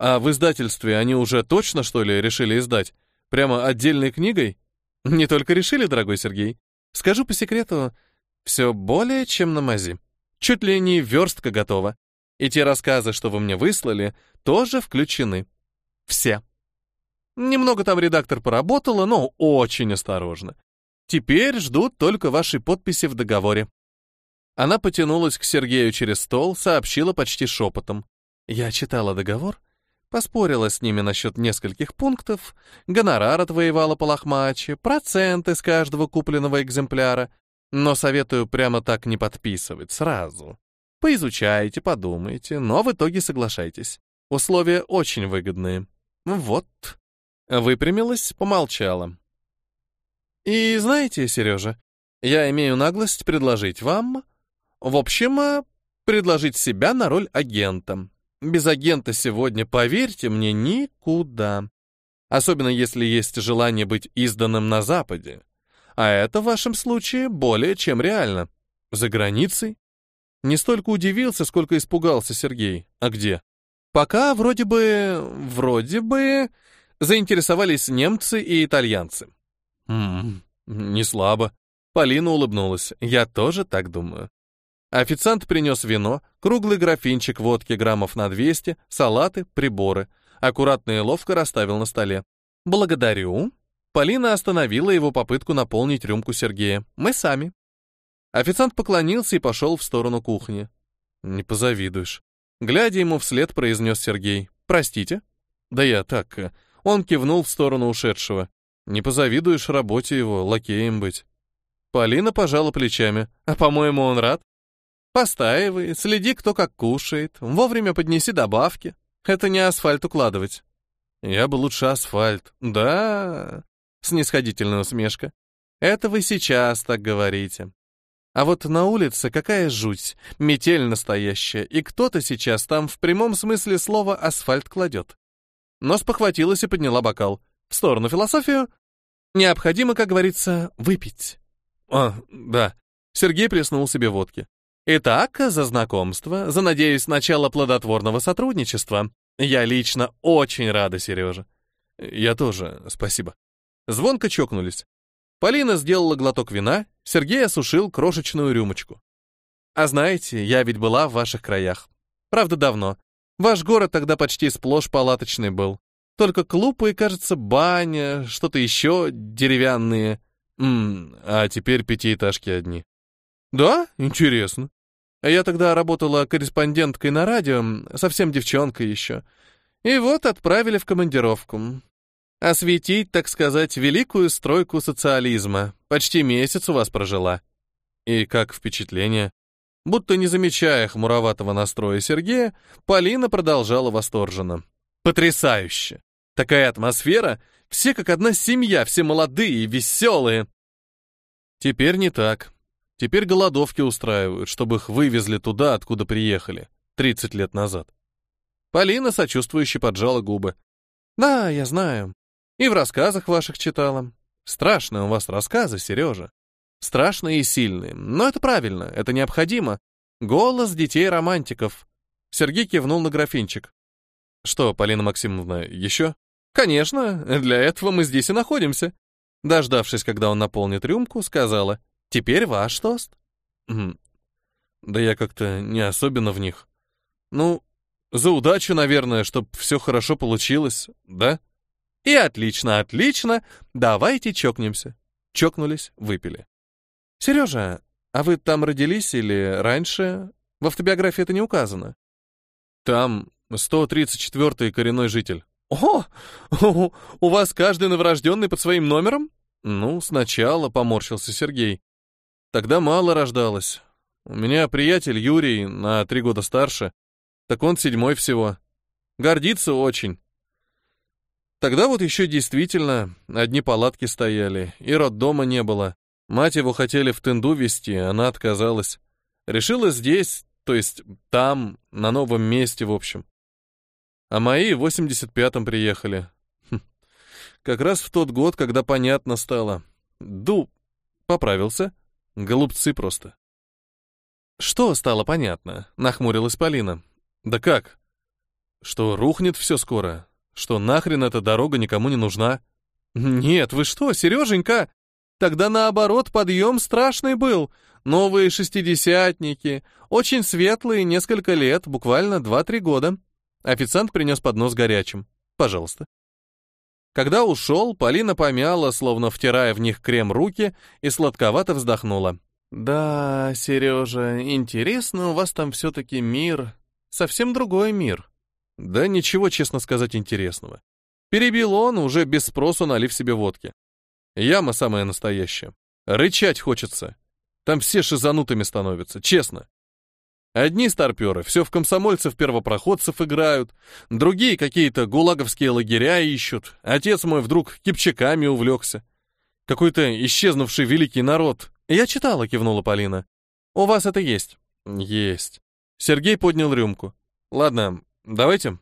А в издательстве они уже точно, что ли, решили издать? Прямо отдельной книгой? Не только решили, дорогой Сергей. Скажу по секрету, все более чем на мази. Чуть ли не верстка готова. И те рассказы, что вы мне выслали, тоже включены. Все. Немного там редактор поработала, но очень осторожно. Теперь ждут только вашей подписи в договоре. Она потянулась к Сергею через стол, сообщила почти шепотом. Я читала договор, Поспорила с ними насчет нескольких пунктов, гонорар отвоевала по лохмаче, проценты с каждого купленного экземпляра, но советую прямо так не подписывать сразу. Поизучайте, подумайте, но в итоге соглашайтесь. Условия очень выгодные. Вот. Выпрямилась, помолчала. И знаете, Сережа, я имею наглость предложить вам, в общем, предложить себя на роль агента. Без агента сегодня, поверьте мне, никуда. Особенно если есть желание быть изданным на Западе. А это в вашем случае более чем реально. За границей? Не столько удивился, сколько испугался Сергей. А где? Пока вроде бы... вроде бы... заинтересовались немцы и итальянцы. Ммм, не слабо. Полина улыбнулась. Я тоже так думаю. Официант принес вино, круглый графинчик водки граммов на 200, салаты, приборы. Аккуратно и ловко расставил на столе. «Благодарю». Полина остановила его попытку наполнить рюмку Сергея. «Мы сами». Официант поклонился и пошел в сторону кухни. «Не позавидуешь». Глядя ему вслед, произнес Сергей. «Простите?» «Да я так...» Он кивнул в сторону ушедшего. «Не позавидуешь работе его, лакеем быть». Полина пожала плечами. «А, по-моему, он рад?» Постаивай, следи, кто как кушает, вовремя поднеси добавки. Это не асфальт укладывать. Я бы лучше асфальт. Да, снисходительная усмешка. Это вы сейчас так говорите. А вот на улице какая жуть, метель настоящая, и кто-то сейчас там в прямом смысле слова асфальт кладет. Но спохватилась и подняла бокал. В сторону философию. Необходимо, как говорится, выпить. А, да. Сергей плеснул себе водки. Итак, за знакомство, за, надеюсь, начало плодотворного сотрудничества. Я лично очень рада, Сережа. Я тоже, спасибо. Звонко чокнулись. Полина сделала глоток вина, Сергей осушил крошечную рюмочку. А знаете, я ведь была в ваших краях. Правда, давно. Ваш город тогда почти сплошь палаточный был. Только клубы и, кажется, баня, что-то еще деревянные. М а теперь пятиэтажки одни. Да? Интересно. Я тогда работала корреспонденткой на радио, совсем девчонкой еще. И вот отправили в командировку. Осветить, так сказать, великую стройку социализма. Почти месяц у вас прожила. И как впечатление? Будто не замечая хмуроватого настроя Сергея, Полина продолжала восторженно. Потрясающе! Такая атмосфера, все как одна семья, все молодые веселые. Теперь не так. Теперь голодовки устраивают, чтобы их вывезли туда, откуда приехали, 30 лет назад. Полина сочувствующе поджала губы. Да, я знаю. И в рассказах ваших читала. Страшные у вас рассказы, Сережа. Страшные и сильные. Но это правильно, это необходимо. Голос детей-романтиков. Сергей кивнул на графинчик. Что, Полина Максимовна, еще? Конечно, для этого мы здесь и находимся. Дождавшись, когда он наполнит рюмку, сказала — Теперь ваш тост. Да я как-то не особенно в них. Ну, за удачу, наверное, чтоб все хорошо получилось, да? И отлично, отлично. Давайте чокнемся. Чокнулись, выпили. Сережа, а вы там родились или раньше? В автобиографии это не указано. Там 134-й коренной житель. О, у вас каждый новорожденный под своим номером? Ну, сначала поморщился Сергей. Тогда мало рождалось. У меня приятель Юрий, на три года старше, так он седьмой всего. Гордится очень. Тогда вот еще действительно одни палатки стояли, и роддома не было. Мать его хотели в Тынду везти, она отказалась. Решила здесь, то есть там, на новом месте, в общем. А мои в 85-м приехали. Хм. Как раз в тот год, когда понятно стало. Ду, поправился. Голубцы просто. Что стало понятно? Нахмурилась Полина. Да как? Что рухнет все скоро? Что нахрен эта дорога никому не нужна? Нет, вы что, Сереженька? Тогда наоборот подъем страшный был. Новые шестидесятники, очень светлые, несколько лет, буквально два-три года. Официант принес поднос горячим. Пожалуйста. Когда ушел, Полина помяла, словно втирая в них крем руки, и сладковато вздохнула. «Да, Сережа, интересно, у вас там все-таки мир. Совсем другой мир». «Да ничего, честно сказать, интересного». Перебил он, уже без спросу налив себе водки. Яма самая настоящая. Рычать хочется. Там все шизанутыми становятся, честно. Одни старперы все в комсомольцев-первопроходцев играют, другие какие-то гулаговские лагеря ищут. Отец мой вдруг кипчаками увлекся. Какой-то исчезнувший великий народ. Я читала, кивнула Полина. У вас это есть? Есть. Сергей поднял рюмку. Ладно, давайте.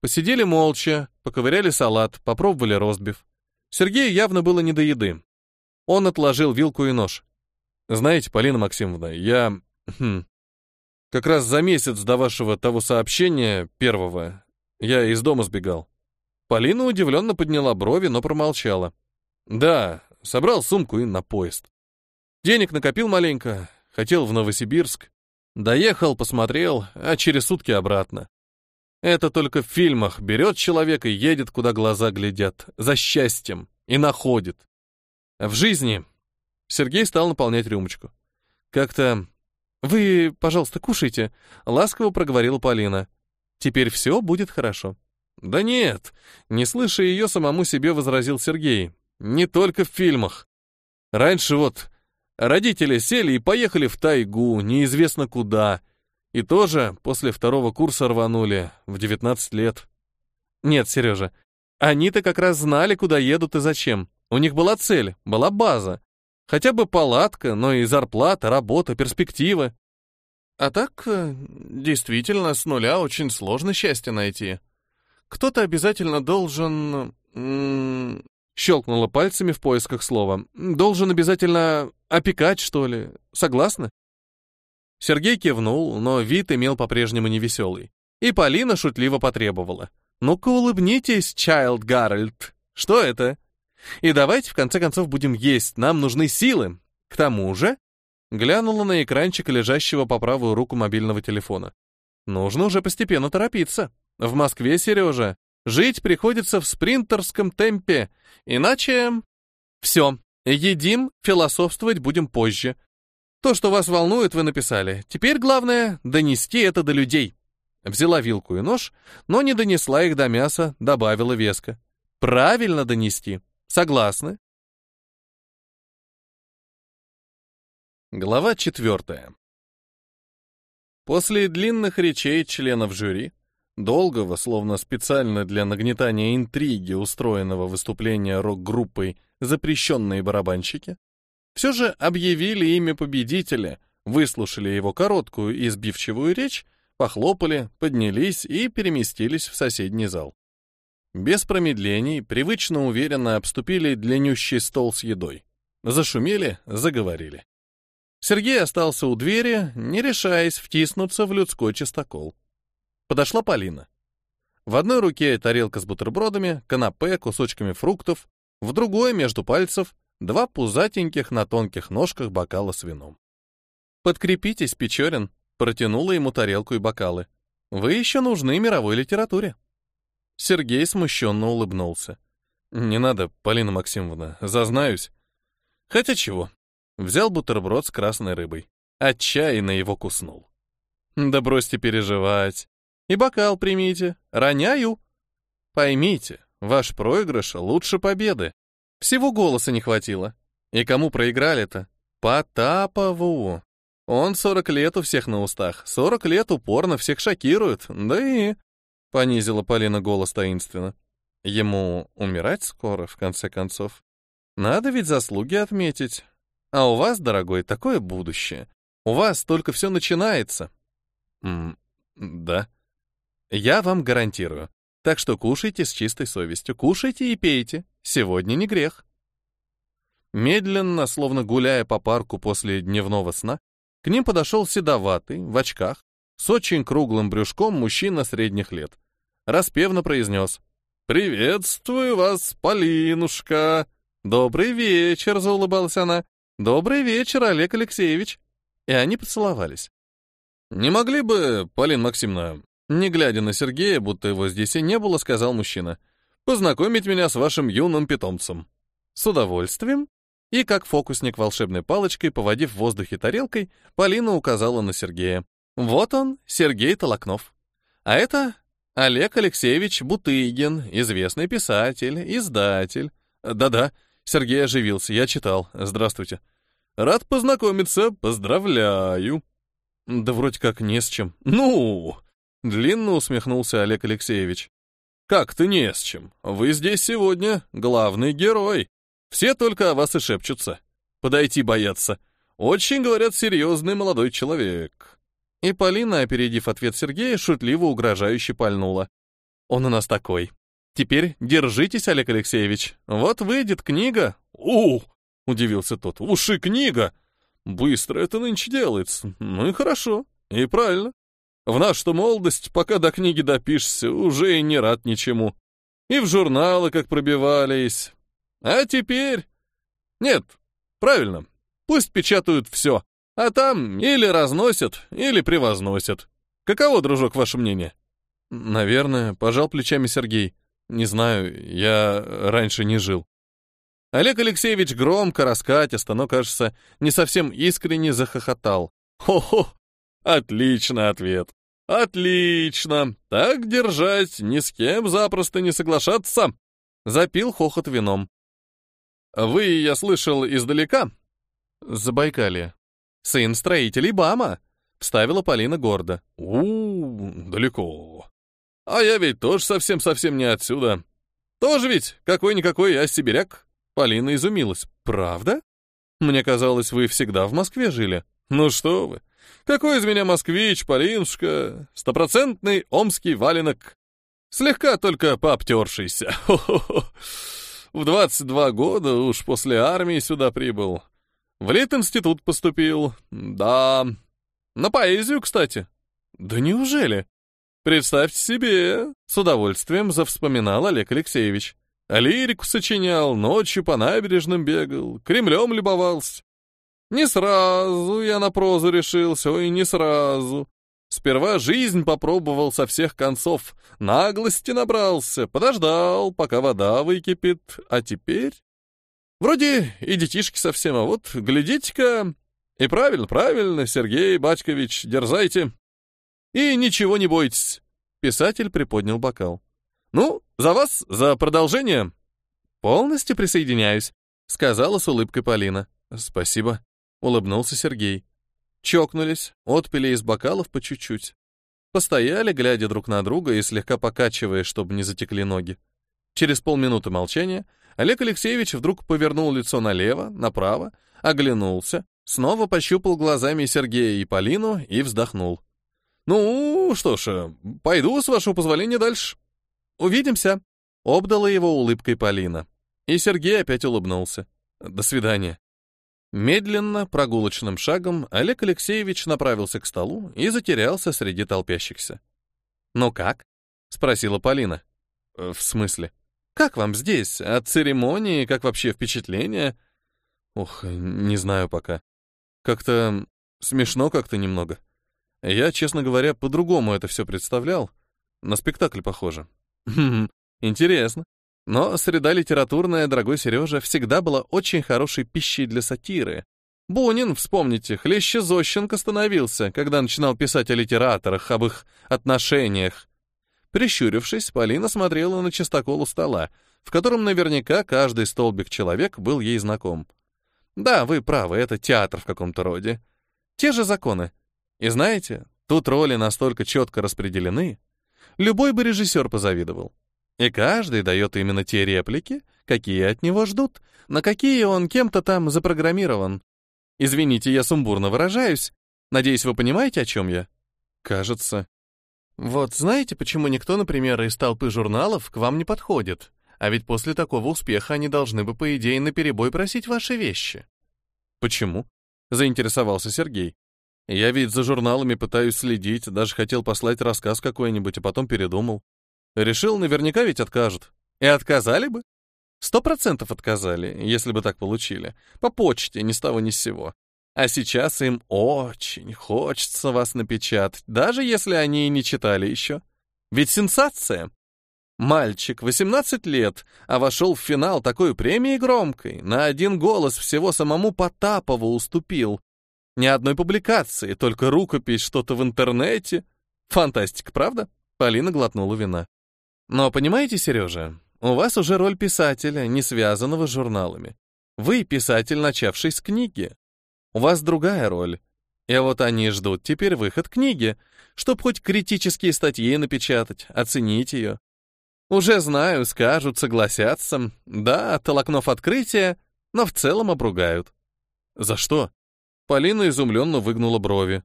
Посидели молча, поковыряли салат, попробовали ростбиф. Сергею явно было не до еды. Он отложил вилку и нож. Знаете, Полина Максимовна, я... Хм, как раз за месяц до вашего того сообщения, первого, я из дома сбегал. Полина удивленно подняла брови, но промолчала. Да, собрал сумку и на поезд. Денег накопил маленько, хотел в Новосибирск. Доехал, посмотрел, а через сутки обратно. Это только в фильмах берет человека и едет, куда глаза глядят, за счастьем, и находит. В жизни Сергей стал наполнять рюмочку. Как-то «Вы, пожалуйста, кушайте», — ласково проговорила Полина. «Теперь все будет хорошо». «Да нет», — не слыша ее, самому себе возразил Сергей. «Не только в фильмах. Раньше вот родители сели и поехали в тайгу, неизвестно куда. И тоже после второго курса рванули, в 19 лет». «Нет, Сережа, они-то как раз знали, куда едут и зачем. У них была цель, была база. Хотя бы палатка, но и зарплата, работа, перспективы. А так, э, действительно, с нуля очень сложно счастье найти. Кто-то обязательно должен... щелкнула пальцами в поисках слова. Должен обязательно опекать, что ли. Согласна? Сергей кивнул, но вид имел по-прежнему невеселый. И Полина шутливо потребовала. «Ну-ка улыбнитесь, Чайлд Гарольд. Что это?» И давайте в конце концов будем есть, нам нужны силы. К тому же, глянула на экранчик лежащего по правую руку мобильного телефона. Нужно уже постепенно торопиться. В Москве, Сережа, жить приходится в спринтерском темпе, иначе... Все, едим, философствовать будем позже. То, что вас волнует, вы написали. Теперь главное — донести это до людей. Взяла вилку и нож, но не донесла их до мяса, добавила веско. Правильно донести. Согласны? Глава четвертая. После длинных речей членов жюри, долгого, словно специально для нагнетания интриги устроенного выступления рок-группой «Запрещенные барабанщики», все же объявили имя победителя, выслушали его короткую и сбивчивую речь, похлопали, поднялись и переместились в соседний зал. Без промедлений, привычно уверенно обступили длиннющий стол с едой. Зашумели, заговорили. Сергей остался у двери, не решаясь втиснуться в людской чистокол. Подошла Полина. В одной руке тарелка с бутербродами, канапе, кусочками фруктов, в другой, между пальцев, два пузатеньких на тонких ножках бокала с вином. Подкрепитесь, Печорин, протянула ему тарелку и бокалы. Вы еще нужны мировой литературе. Сергей смущенно улыбнулся. Не надо, Полина Максимовна, зазнаюсь. Хотя чего? Взял бутерброд с красной рыбой. Отчаянно его куснул. Да бросьте переживать. И бокал примите. Роняю. Поймите, ваш проигрыш лучше победы. Всего голоса не хватило. И кому проиграли-то? Потапову. Он 40 лет у всех на устах, 40 лет упорно всех шокирует, да и... Понизила Полина голос таинственно. Ему умирать скоро, в конце концов. Надо ведь заслуги отметить. А у вас, дорогой, такое будущее. У вас только все начинается. М да. Я вам гарантирую. Так что кушайте с чистой совестью. Кушайте и пейте. Сегодня не грех. Медленно, словно гуляя по парку после дневного сна, к ним подошел седоватый, в очках, с очень круглым брюшком мужчина средних лет. Распевно произнес «Приветствую вас, Полинушка!» «Добрый вечер!» — заулыбалась она. «Добрый вечер, Олег Алексеевич!» И они поцеловались. «Не могли бы, Полина Максимовна, не глядя на Сергея, будто его здесь и не было, сказал мужчина, познакомить меня с вашим юным питомцем?» «С удовольствием!» И как фокусник волшебной палочкой, поводив в воздухе тарелкой, Полина указала на Сергея. Вот он, Сергей Толокнов. А это Олег Алексеевич Бутыгин, известный писатель, издатель. Да-да, Сергей оживился, я читал. Здравствуйте. Рад познакомиться, поздравляю. Да вроде как не с чем. Ну, длинно усмехнулся Олег Алексеевич. Как ты не с чем? Вы здесь сегодня главный герой. Все только о вас и шепчутся. Подойти боятся. Очень, говорят, серьезный молодой человек». И Полина, опередив ответ Сергея, шутливо угрожающе пальнула. «Он у нас такой. Теперь держитесь, Олег Алексеевич. Вот выйдет книга». «У!» — удивился тот. «Уши книга! Быстро это нынче делается. Ну и хорошо. И правильно. В нашу молодость, пока до книги допишешься, уже и не рад ничему. И в журналы как пробивались, а теперь... Нет, правильно, пусть печатают все, а там или разносят, или превозносят. Каково, дружок, ваше мнение? Наверное, пожал плечами Сергей. Не знаю, я раньше не жил. Олег Алексеевич громко, раскатисто, но, кажется, не совсем искренне захохотал. Хо-хо, отличный ответ. Отлично. Так держать, ни с кем запросто не соглашаться. Запил хохот вином. Вы, я слышал, издалека? Забайкалье. Сын строителей БАМа, вставила Полина гордо. У, далеко. А я ведь тоже совсем-совсем не отсюда. Тоже ведь какой-никакой я сибиряк. Полина изумилась. Правда? Мне казалось, вы всегда в Москве жили. Ну что вы? Какой из меня москвич, Полинушка? Стопроцентный омский валенок. Слегка только пообтершийся. Хо-хо-хо. В 22 года уж после армии сюда прибыл. В Лит-институт поступил. Да. На поэзию, кстати. Да неужели? Представьте себе, с удовольствием завспоминал Олег Алексеевич. Лирику сочинял, ночью по набережным бегал, Кремлем любовался. Не сразу я на прозу решился, ой, не сразу. Сперва жизнь попробовал со всех концов, наглости набрался, подождал, пока вода выкипит, а теперь... Вроде и детишки совсем, а вот, глядите-ка... И правильно, правильно, Сергей Бачкович, дерзайте. И ничего не бойтесь. Писатель приподнял бокал. Ну, за вас, за продолжение. Полностью присоединяюсь, сказала с улыбкой Полина. Спасибо, улыбнулся Сергей. Чокнулись, отпили из бокалов по чуть-чуть. Постояли, глядя друг на друга и слегка покачивая, чтобы не затекли ноги. Через полминуты молчания Олег Алексеевич вдруг повернул лицо налево, направо, оглянулся, снова пощупал глазами Сергея и Полину и вздохнул. «Ну, что ж, пойду, с вашего позволения, дальше. Увидимся», — обдала его улыбкой Полина. И Сергей опять улыбнулся. «До свидания». Медленно, прогулочным шагом Олег Алексеевич направился к столу и затерялся среди толпящихся. «Ну как?» — спросила Полина. «Э, «В смысле? Как вам здесь? От церемонии? Как вообще впечатление?» «Ух, не знаю пока. Как-то Смешно как-то немного. Я, честно говоря, по-другому это все представлял. На спектакль похоже. Интересно. Но среда литературная, дорогой Сережа, всегда была очень хорошей пищей для сатиры. Бунин, вспомните, хлеще Зощенко становился, когда начинал писать о литераторах, об их отношениях. Прищурившись, Полина смотрела на чистокол у стола, в котором наверняка каждый столбик человек был ей знаком. Да, вы правы, это театр в каком-то роде. Те же законы. И знаете, тут роли настолько четко распределены, любой бы режиссер позавидовал. И каждый дает именно те реплики, какие от него ждут, на какие он кем-то там запрограммирован. Извините, я сумбурно выражаюсь. Надеюсь, вы понимаете, о чем я? Кажется. Вот знаете, почему никто, например, из толпы журналов к вам не подходит? А ведь после такого успеха они должны бы, по идее, наперебой просить ваши вещи. Почему? Заинтересовался Сергей. Я ведь за журналами пытаюсь следить, даже хотел послать рассказ какой-нибудь, а потом передумал. Решил, наверняка ведь откажут. И отказали бы? Сто процентов отказали, если бы так получили. По почте, ни с того ни с сего. А сейчас им очень хочется вас напечатать, даже если они и не читали еще. Ведь сенсация. Мальчик, 18 лет, а вошел в финал такой премии громкой, на один голос всего самому Потапову уступил. Ни одной публикации, только рукопись, что-то в интернете. Фантастика, правда? Полина глотнула вина. Но понимаете, Сережа, у вас уже роль писателя, не связанного с журналами. Вы писатель, начавший с книги. У вас другая роль. И вот они ждут теперь выход книги, чтобы хоть критические статьи напечатать, оценить ее. Уже знаю, скажут, согласятся. Да, толокнов открытие, но в целом обругают. За что? Полина изумленно выгнула брови.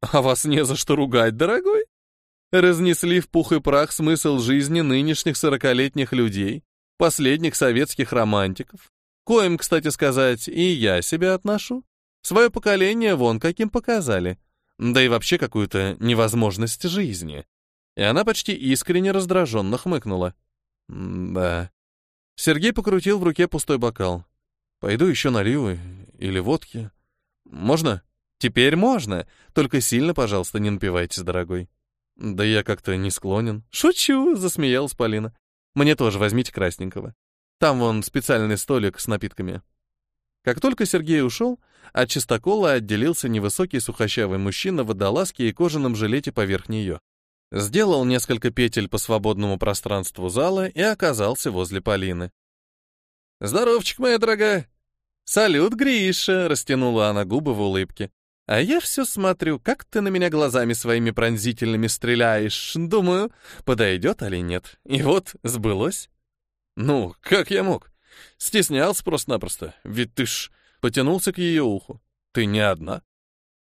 А вас не за что ругать, дорогой? разнесли в пух и прах смысл жизни нынешних сорокалетних людей, последних советских романтиков, коим, кстати сказать, и я себя отношу. Свое поколение вон каким показали. Да и вообще какую-то невозможность жизни. И она почти искренне раздраженно хмыкнула. да. Сергей покрутил в руке пустой бокал. Пойду еще налью или водки. Можно? Теперь можно. Только сильно, пожалуйста, не напивайтесь, дорогой. Да я как-то не склонен. Шучу, засмеялась Полина. Мне тоже возьмите красненького. Там вон специальный столик с напитками. Как только Сергей ушел, от чистокола отделился невысокий сухощавый мужчина в водолазке и кожаном жилете поверх нее. Сделал несколько петель по свободному пространству зала и оказался возле Полины. «Здоровчик, моя дорогая!» «Салют, Гриша!» — растянула она губы в улыбке. А я все смотрю, как ты на меня глазами своими пронзительными стреляешь. Думаю, подойдет или нет. И вот, сбылось. Ну, как я мог? Стеснялся просто-напросто. Ведь ты ж потянулся к ее уху. Ты не одна.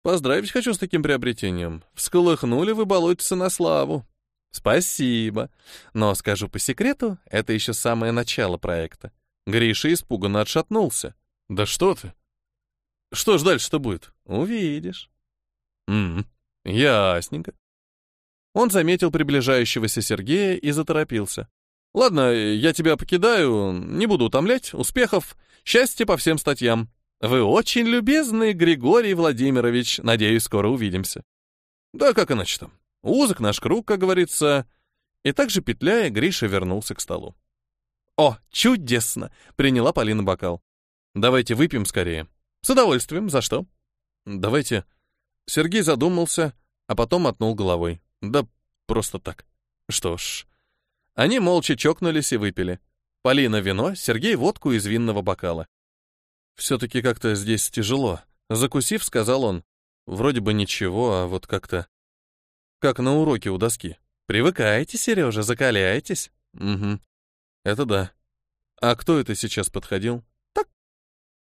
Поздравить хочу с таким приобретением. Всколыхнули вы болотица на славу. Спасибо. Но скажу по секрету, это еще самое начало проекта. Гриша испуганно отшатнулся. Да что ты? Что ж дальше-то будет? Увидишь. М ясненько. Он заметил приближающегося Сергея и заторопился. Ладно, я тебя покидаю, не буду утомлять. Успехов, счастья по всем статьям. Вы очень любезный, Григорий Владимирович. Надеюсь, скоро увидимся. Да как иначе-то? Узок наш круг, как говорится. И также петляя, Гриша вернулся к столу. О, чудесно! Приняла Полина бокал. Давайте выпьем скорее. С удовольствием. За что? Давайте. Сергей задумался, а потом мотнул головой. Да просто так. Что ж. Они молча чокнулись и выпили. Полина вино, Сергей водку из винного бокала. Все-таки как-то здесь тяжело. Закусив, сказал он. Вроде бы ничего, а вот как-то... Как на уроке у доски. Привыкайте, Сережа, закаляйтесь. Угу. Это да. А кто это сейчас подходил?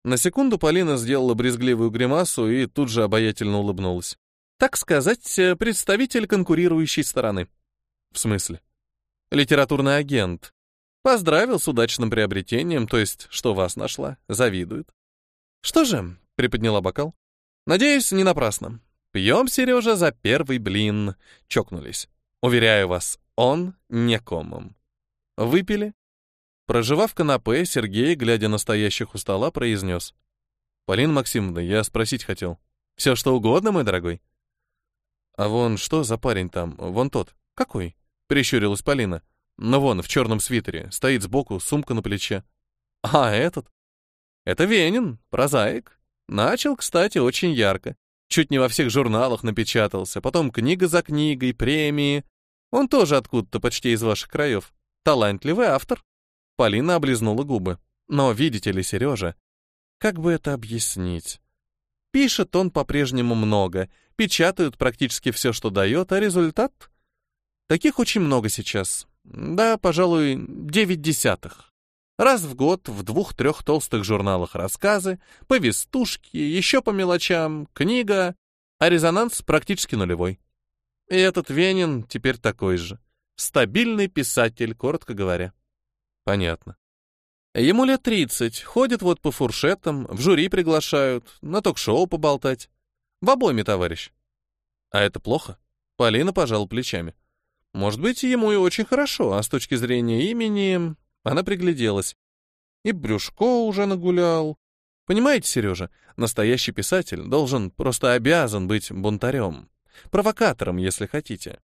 На секунду Полина сделала брезгливую гримасу и тут же обаятельно улыбнулась. Так сказать, представитель конкурирующей стороны. В смысле? Литературный агент. Поздравил с удачным приобретением, то есть, что вас нашла, завидует. Что же, приподняла бокал. Надеюсь, не напрасно. Пьем, Сережа, за первый блин. Чокнулись. Уверяю вас, он не комом. Выпили, Проживав канапе, Сергей, глядя на стоящих у стола, произнес. «Полина Максимовна, я спросить хотел». Все что угодно, мой дорогой. А вон что за парень там? Вон тот. Какой? Прищурилась Полина. Ну вон, в черном свитере, стоит сбоку, сумка на плече. А этот? Это Венин, прозаик. Начал, кстати, очень ярко. Чуть не во всех журналах напечатался, потом книга за книгой, премии. Он тоже откуда-то почти из ваших краев. Талантливый автор. Полина облизнула губы. Но видите ли, Сережа, как бы это объяснить? Пишет он по-прежнему много, печатают практически все, что дает, а результат? Таких очень много сейчас. Да, пожалуй, девять десятых. Раз в год в двух-трех толстых журналах рассказы, повестушки, еще по мелочам, книга, а резонанс практически нулевой. И этот Венин теперь такой же. Стабильный писатель, коротко говоря. Понятно. Ему лет 30, ходит вот по фуршетам, в жюри приглашают, на ток-шоу поболтать. В обойме, товарищ. А это плохо? Полина пожала плечами. Может быть, ему и очень хорошо, а с точки зрения имени... Она пригляделась. И Брюшко уже нагулял. Понимаете, Сережа, настоящий писатель должен, просто обязан быть бунтарем. Провокатором, если хотите.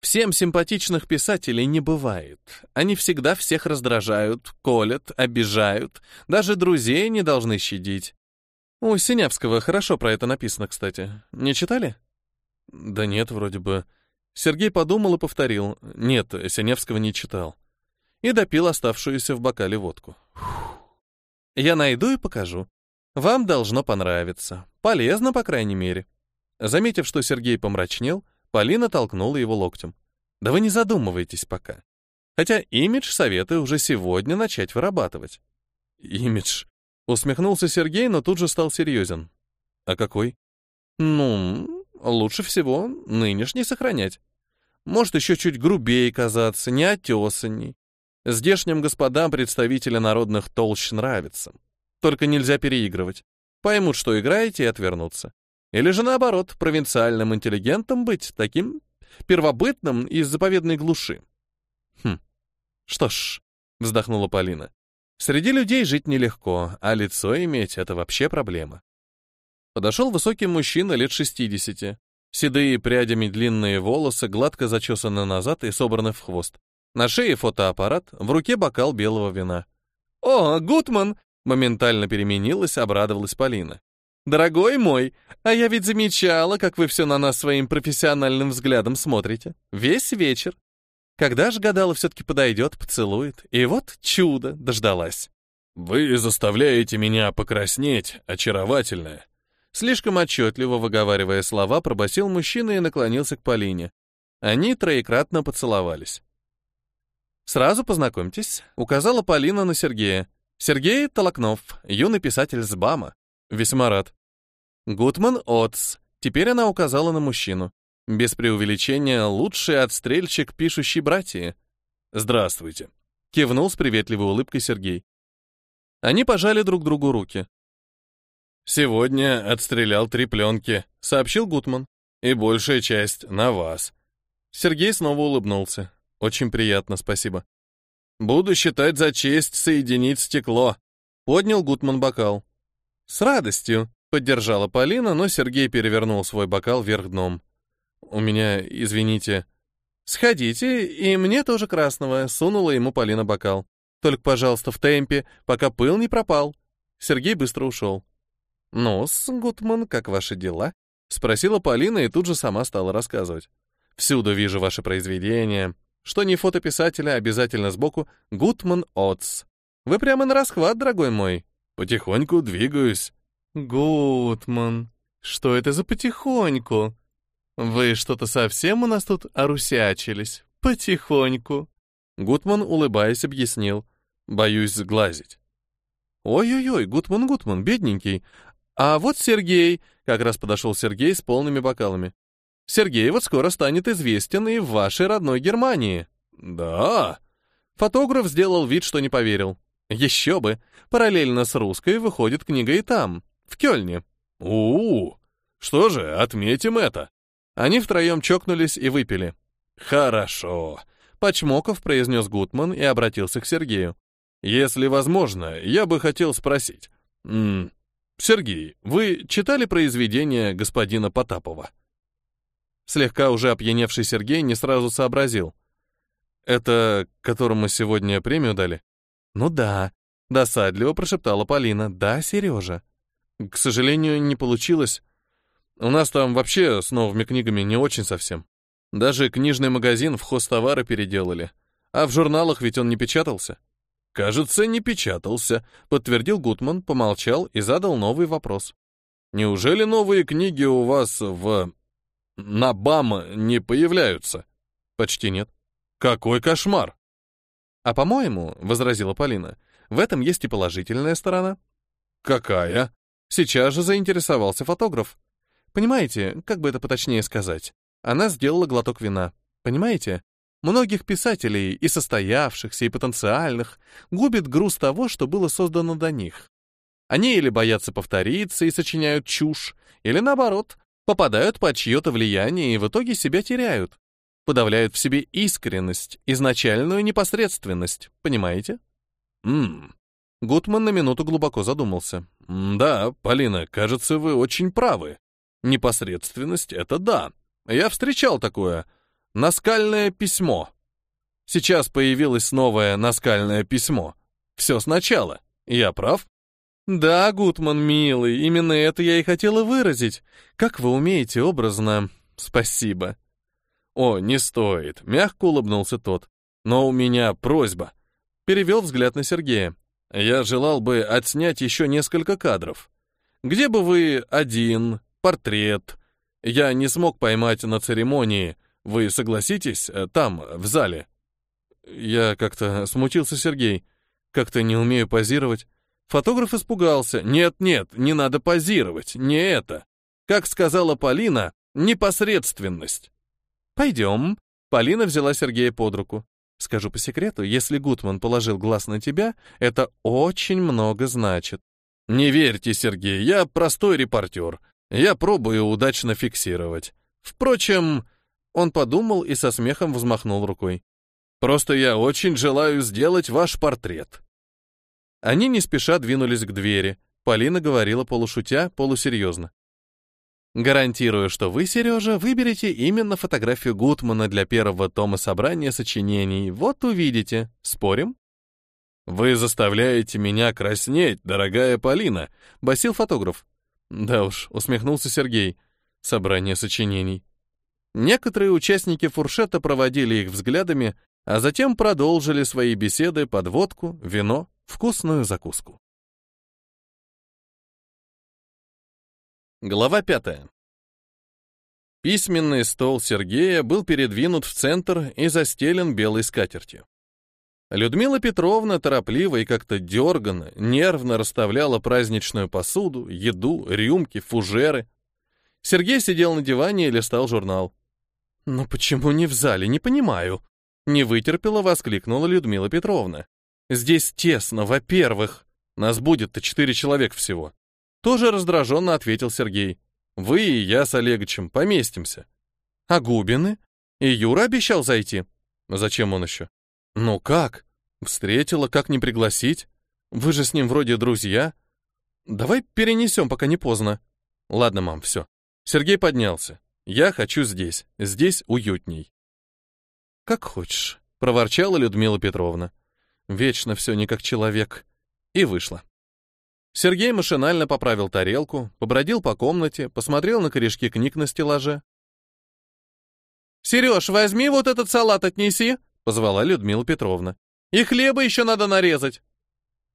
Всем симпатичных писателей не бывает. Они всегда всех раздражают, колят, обижают. Даже друзей не должны щадить. У Синявского хорошо про это написано, кстати. Не читали? Да нет, вроде бы. Сергей подумал и повторил. Нет, Синявского не читал. И допил оставшуюся в бокале водку. Я найду и покажу. Вам должно понравиться. Полезно, по крайней мере. Заметив, что Сергей помрачнел, Полина толкнула его локтем. «Да вы не задумывайтесь пока. Хотя имидж советую уже сегодня начать вырабатывать». «Имидж?» — усмехнулся Сергей, но тут же стал серьезен. «А какой?» «Ну, лучше всего нынешний сохранять. Может, еще чуть грубее казаться, не отесанней. Здешним господам представители народных толщ нравятся. Только нельзя переигрывать. Поймут, что играете, и отвернутся. Или же наоборот, провинциальным интеллигентом быть, таким первобытным из заповедной глуши. Хм, что ж, вздохнула Полина. Среди людей жить нелегко, а лицо иметь — это вообще проблема. Подошел высокий мужчина лет шестидесяти. Седые прядями длинные волосы гладко зачесаны назад и собраны в хвост. На шее фотоаппарат, в руке бокал белого вина. «О, Гутман!» — моментально переменилась, обрадовалась Полина. «Дорогой мой, а я ведь замечала, как вы все на нас своим профессиональным взглядом смотрите. Весь вечер. Когда же гадала все-таки подойдет, поцелует. И вот чудо, дождалась». «Вы заставляете меня покраснеть, очаровательная». Слишком отчетливо выговаривая слова, пробасил мужчина и наклонился к Полине. Они троекратно поцеловались. «Сразу познакомьтесь», — указала Полина на Сергея. «Сергей Толокнов, юный писатель с БАМа. Весьма рад. Гутман Отс. Теперь она указала на мужчину. Без преувеличения, лучший отстрельщик пишущий братья. Здравствуйте. Кивнул с приветливой улыбкой Сергей. Они пожали друг другу руки. «Сегодня отстрелял три пленки», — сообщил Гутман. «И большая часть на вас». Сергей снова улыбнулся. «Очень приятно, спасибо». «Буду считать за честь соединить стекло», — поднял Гутман бокал. «С радостью», Поддержала Полина, но Сергей перевернул свой бокал вверх дном. «У меня, извините...» «Сходите, и мне тоже красного», — сунула ему Полина бокал. «Только, пожалуйста, в темпе, пока пыл не пропал». Сергей быстро ушел. «Ну-с, Гутман, как ваши дела?» — спросила Полина и тут же сама стала рассказывать. «Всюду вижу ваши произведения. Что не фотописателя, обязательно сбоку Гутман Отс. Вы прямо на расхват, дорогой мой». «Потихоньку двигаюсь», Гутман, что это за потихоньку? Вы что-то совсем у нас тут орусячились? Потихоньку. Гутман, улыбаясь, объяснил. Боюсь сглазить. Ой-ой-ой, Гутман, Гутман, бедненький. А вот Сергей, как раз подошел Сергей с полными бокалами. Сергей вот скоро станет известен и в вашей родной Германии. Да. Фотограф сделал вид, что не поверил. Еще бы, параллельно с русской выходит книга и там. В Кёльне. У, -у, у Что же, отметим это. Они втроем чокнулись и выпили. Хорошо. Почмоков произнес Гутман и обратился к Сергею. Если возможно, я бы хотел спросить. М -м, Сергей, вы читали произведение господина Потапова? Слегка уже опьяневший Сергей не сразу сообразил. Это которому сегодня премию дали? Ну да, досадливо прошептала Полина. Да, Сережа. К сожалению, не получилось. У нас там вообще с новыми книгами не очень совсем. Даже книжный магазин в хостовары переделали. А в журналах ведь он не печатался. Кажется, не печатался, подтвердил Гутман, помолчал и задал новый вопрос. Неужели новые книги у вас в на БАМ не появляются? Почти нет. Какой кошмар! А по-моему, возразила Полина, в этом есть и положительная сторона. Какая? Сейчас же заинтересовался фотограф. Понимаете, как бы это поточнее сказать? Она сделала глоток вина. Понимаете? Многих писателей, и состоявшихся, и потенциальных, губит груз того, что было создано до них. Они или боятся повториться и сочиняют чушь, или наоборот, попадают под чье-то влияние и в итоге себя теряют. Подавляют в себе искренность, изначальную непосредственность, понимаете? Ммм. Гутман на минуту глубоко задумался. «Да, Полина, кажется, вы очень правы. Непосредственность — это да. Я встречал такое — Наскальное письмо. Сейчас появилось новое наскальное письмо. Все сначала. Я прав? Да, Гутман, милый, именно это я и хотела выразить. Как вы умеете образно. Спасибо. О, не стоит, мягко улыбнулся тот. Но у меня просьба. Перевел взгляд на Сергея. Я желал бы отснять еще несколько кадров. Где бы вы один, портрет. Я не смог поймать на церемонии, вы согласитесь э, там, в зале? Я как-то смутился, Сергей. Как-то не умею позировать. Фотограф испугался. Нет, нет, не надо позировать, не это. Как сказала Полина, непосредственность. Пойдем. Полина взяла Сергея под руку. Скажу по секрету, если Гутман положил глаз на тебя, это очень много значит. Не верьте, Сергей, я простой репортер. Я пробую удачно фиксировать. Впрочем, он подумал и со смехом взмахнул рукой. «Просто я очень желаю сделать ваш портрет». Они не спеша двинулись к двери. Полина говорила полушутя, полусерьезно. «Гарантирую, что вы, Сережа, выберете именно фотографию Гутмана для первого тома собрания сочинений. Вот увидите. Спорим?» «Вы заставляете меня краснеть, дорогая Полина», — басил фотограф. «Да уж», — усмехнулся Сергей. «Собрание сочинений. Некоторые участники фуршета проводили их взглядами, а затем продолжили свои беседы под водку, вино, вкусную закуску. Глава пятая. Письменный стол Сергея был передвинут в центр и застелен белой скатертью. Людмила Петровна торопливо и как-то дерганно, нервно расставляла праздничную посуду, еду, рюмки, фужеры. Сергей сидел на диване и листал журнал. «Но почему не в зале, не понимаю?» Не вытерпела, воскликнула Людмила Петровна. «Здесь тесно, во-первых. Нас будет-то четыре человек всего». Тоже раздраженно ответил Сергей. «Вы и я с Олегочем поместимся». «А Губины? И Юра обещал зайти». «Зачем он еще?» «Ну как? Встретила, как не пригласить? Вы же с ним вроде друзья. Давай перенесем, пока не поздно». «Ладно, мам, все». Сергей поднялся. Я хочу здесь. Здесь уютней. Как хочешь, проворчала Людмила Петровна. Вечно все не как человек. И вышла. Сергей машинально поправил тарелку, побродил по комнате, посмотрел на корешки книг на стеллаже. «Сереж, возьми вот этот салат отнеси», — позвала Людмила Петровна. «И хлеба еще надо нарезать».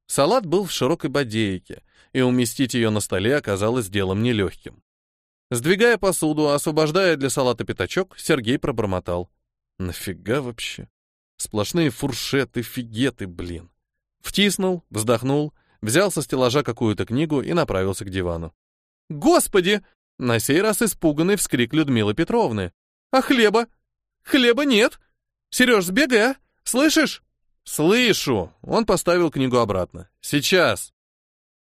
Салат был в широкой бодейке, и уместить ее на столе оказалось делом нелегким. Сдвигая посуду, освобождая для салата пятачок, Сергей пробормотал. Нафига вообще? Сплошные фуршеты, фигеты, блин. Втиснул, вздохнул, взял со стеллажа какую-то книгу и направился к дивану. «Господи!» — на сей раз испуганный вскрик Людмилы Петровны. «А хлеба? Хлеба нет! Сереж, сбегай, а? Слышишь?» «Слышу!» — он поставил книгу обратно. «Сейчас!»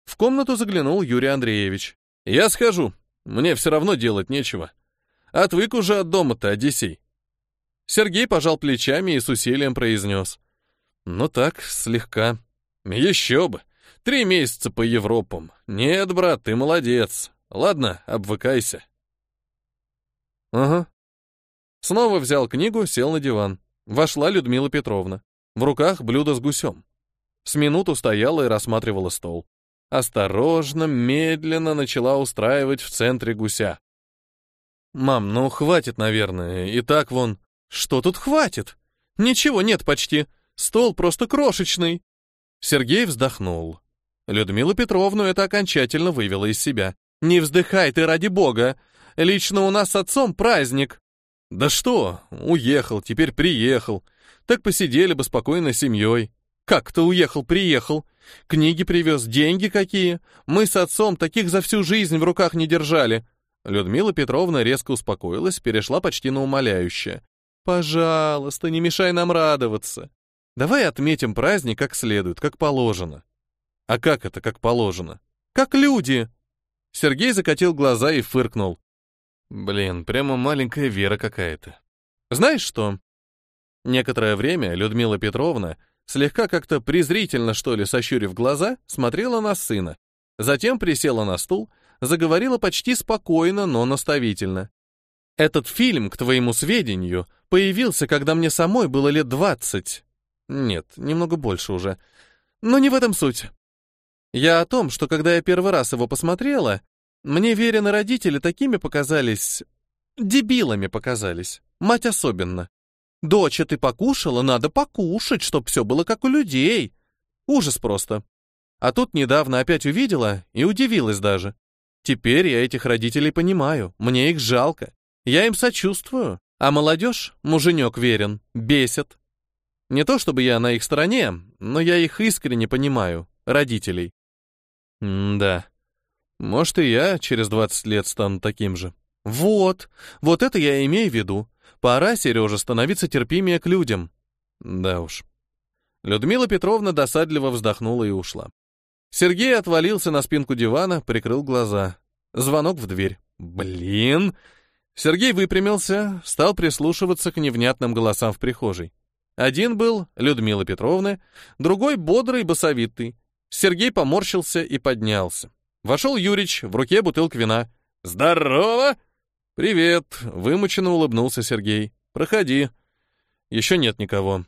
В комнату заглянул Юрий Андреевич. «Я схожу», мне все равно делать нечего. Отвык уже от дома-то, Одиссей. Сергей пожал плечами и с усилием произнес. Ну так, слегка. Еще бы. Три месяца по Европам. Нет, брат, ты молодец. Ладно, обвыкайся. Ага. Снова взял книгу, сел на диван. Вошла Людмила Петровна. В руках блюдо с гусем. С минуту стояла и рассматривала стол. Осторожно, медленно начала устраивать в центре гуся. «Мам, ну хватит, наверное. И так вон...» «Что тут хватит? Ничего нет почти. Стол просто крошечный». Сергей вздохнул. Людмила Петровну это окончательно вывело из себя. «Не вздыхай ты, ради бога! Лично у нас с отцом праздник!» «Да что? Уехал, теперь приехал. Так посидели бы спокойно с семьей. Как то уехал, приехал? Книги привез, деньги какие? Мы с отцом таких за всю жизнь в руках не держали». Людмила Петровна резко успокоилась, перешла почти на умоляющее. «Пожалуйста, не мешай нам радоваться. Давай отметим праздник как следует, как положено». «А как это, как положено?» «Как люди!» Сергей закатил глаза и фыркнул. «Блин, прямо маленькая вера какая-то». «Знаешь что?» Некоторое время Людмила Петровна, слегка как-то презрительно, что ли, сощурив глаза, смотрела на сына. Затем присела на стул, заговорила почти спокойно, но наставительно. «Этот фильм, к твоему сведению, появился, когда мне самой было лет двадцать. Нет, немного больше уже. Но не в этом суть. Я о том, что когда я первый раз его посмотрела, мне Верины родители такими показались... дебилами показались. Мать особенно. «Доча, ты покушала? Надо покушать, чтоб все было как у людей». Ужас просто. А тут недавно опять увидела и удивилась даже. Теперь я этих родителей понимаю, мне их жалко. Я им сочувствую. А молодежь, муженек верен, бесит. Не то чтобы я на их стороне, но я их искренне понимаю, родителей. М да. Может, и я через 20 лет стану таким же. Вот, вот это я имею в виду. Пора, Сережа, становиться терпимее к людям. Да уж. Людмила Петровна досадливо вздохнула и ушла. Сергей отвалился на спинку дивана, прикрыл глаза. Звонок в дверь. Блин! Сергей выпрямился, стал прислушиваться к невнятным голосам в прихожей. Один был Людмила Петровна, другой бодрый, басовитый. Сергей поморщился и поднялся. Вошел Юрич, в руке бутылка вина. «Здорово!» «Привет!» — вымученно улыбнулся Сергей. «Проходи». «Еще нет никого».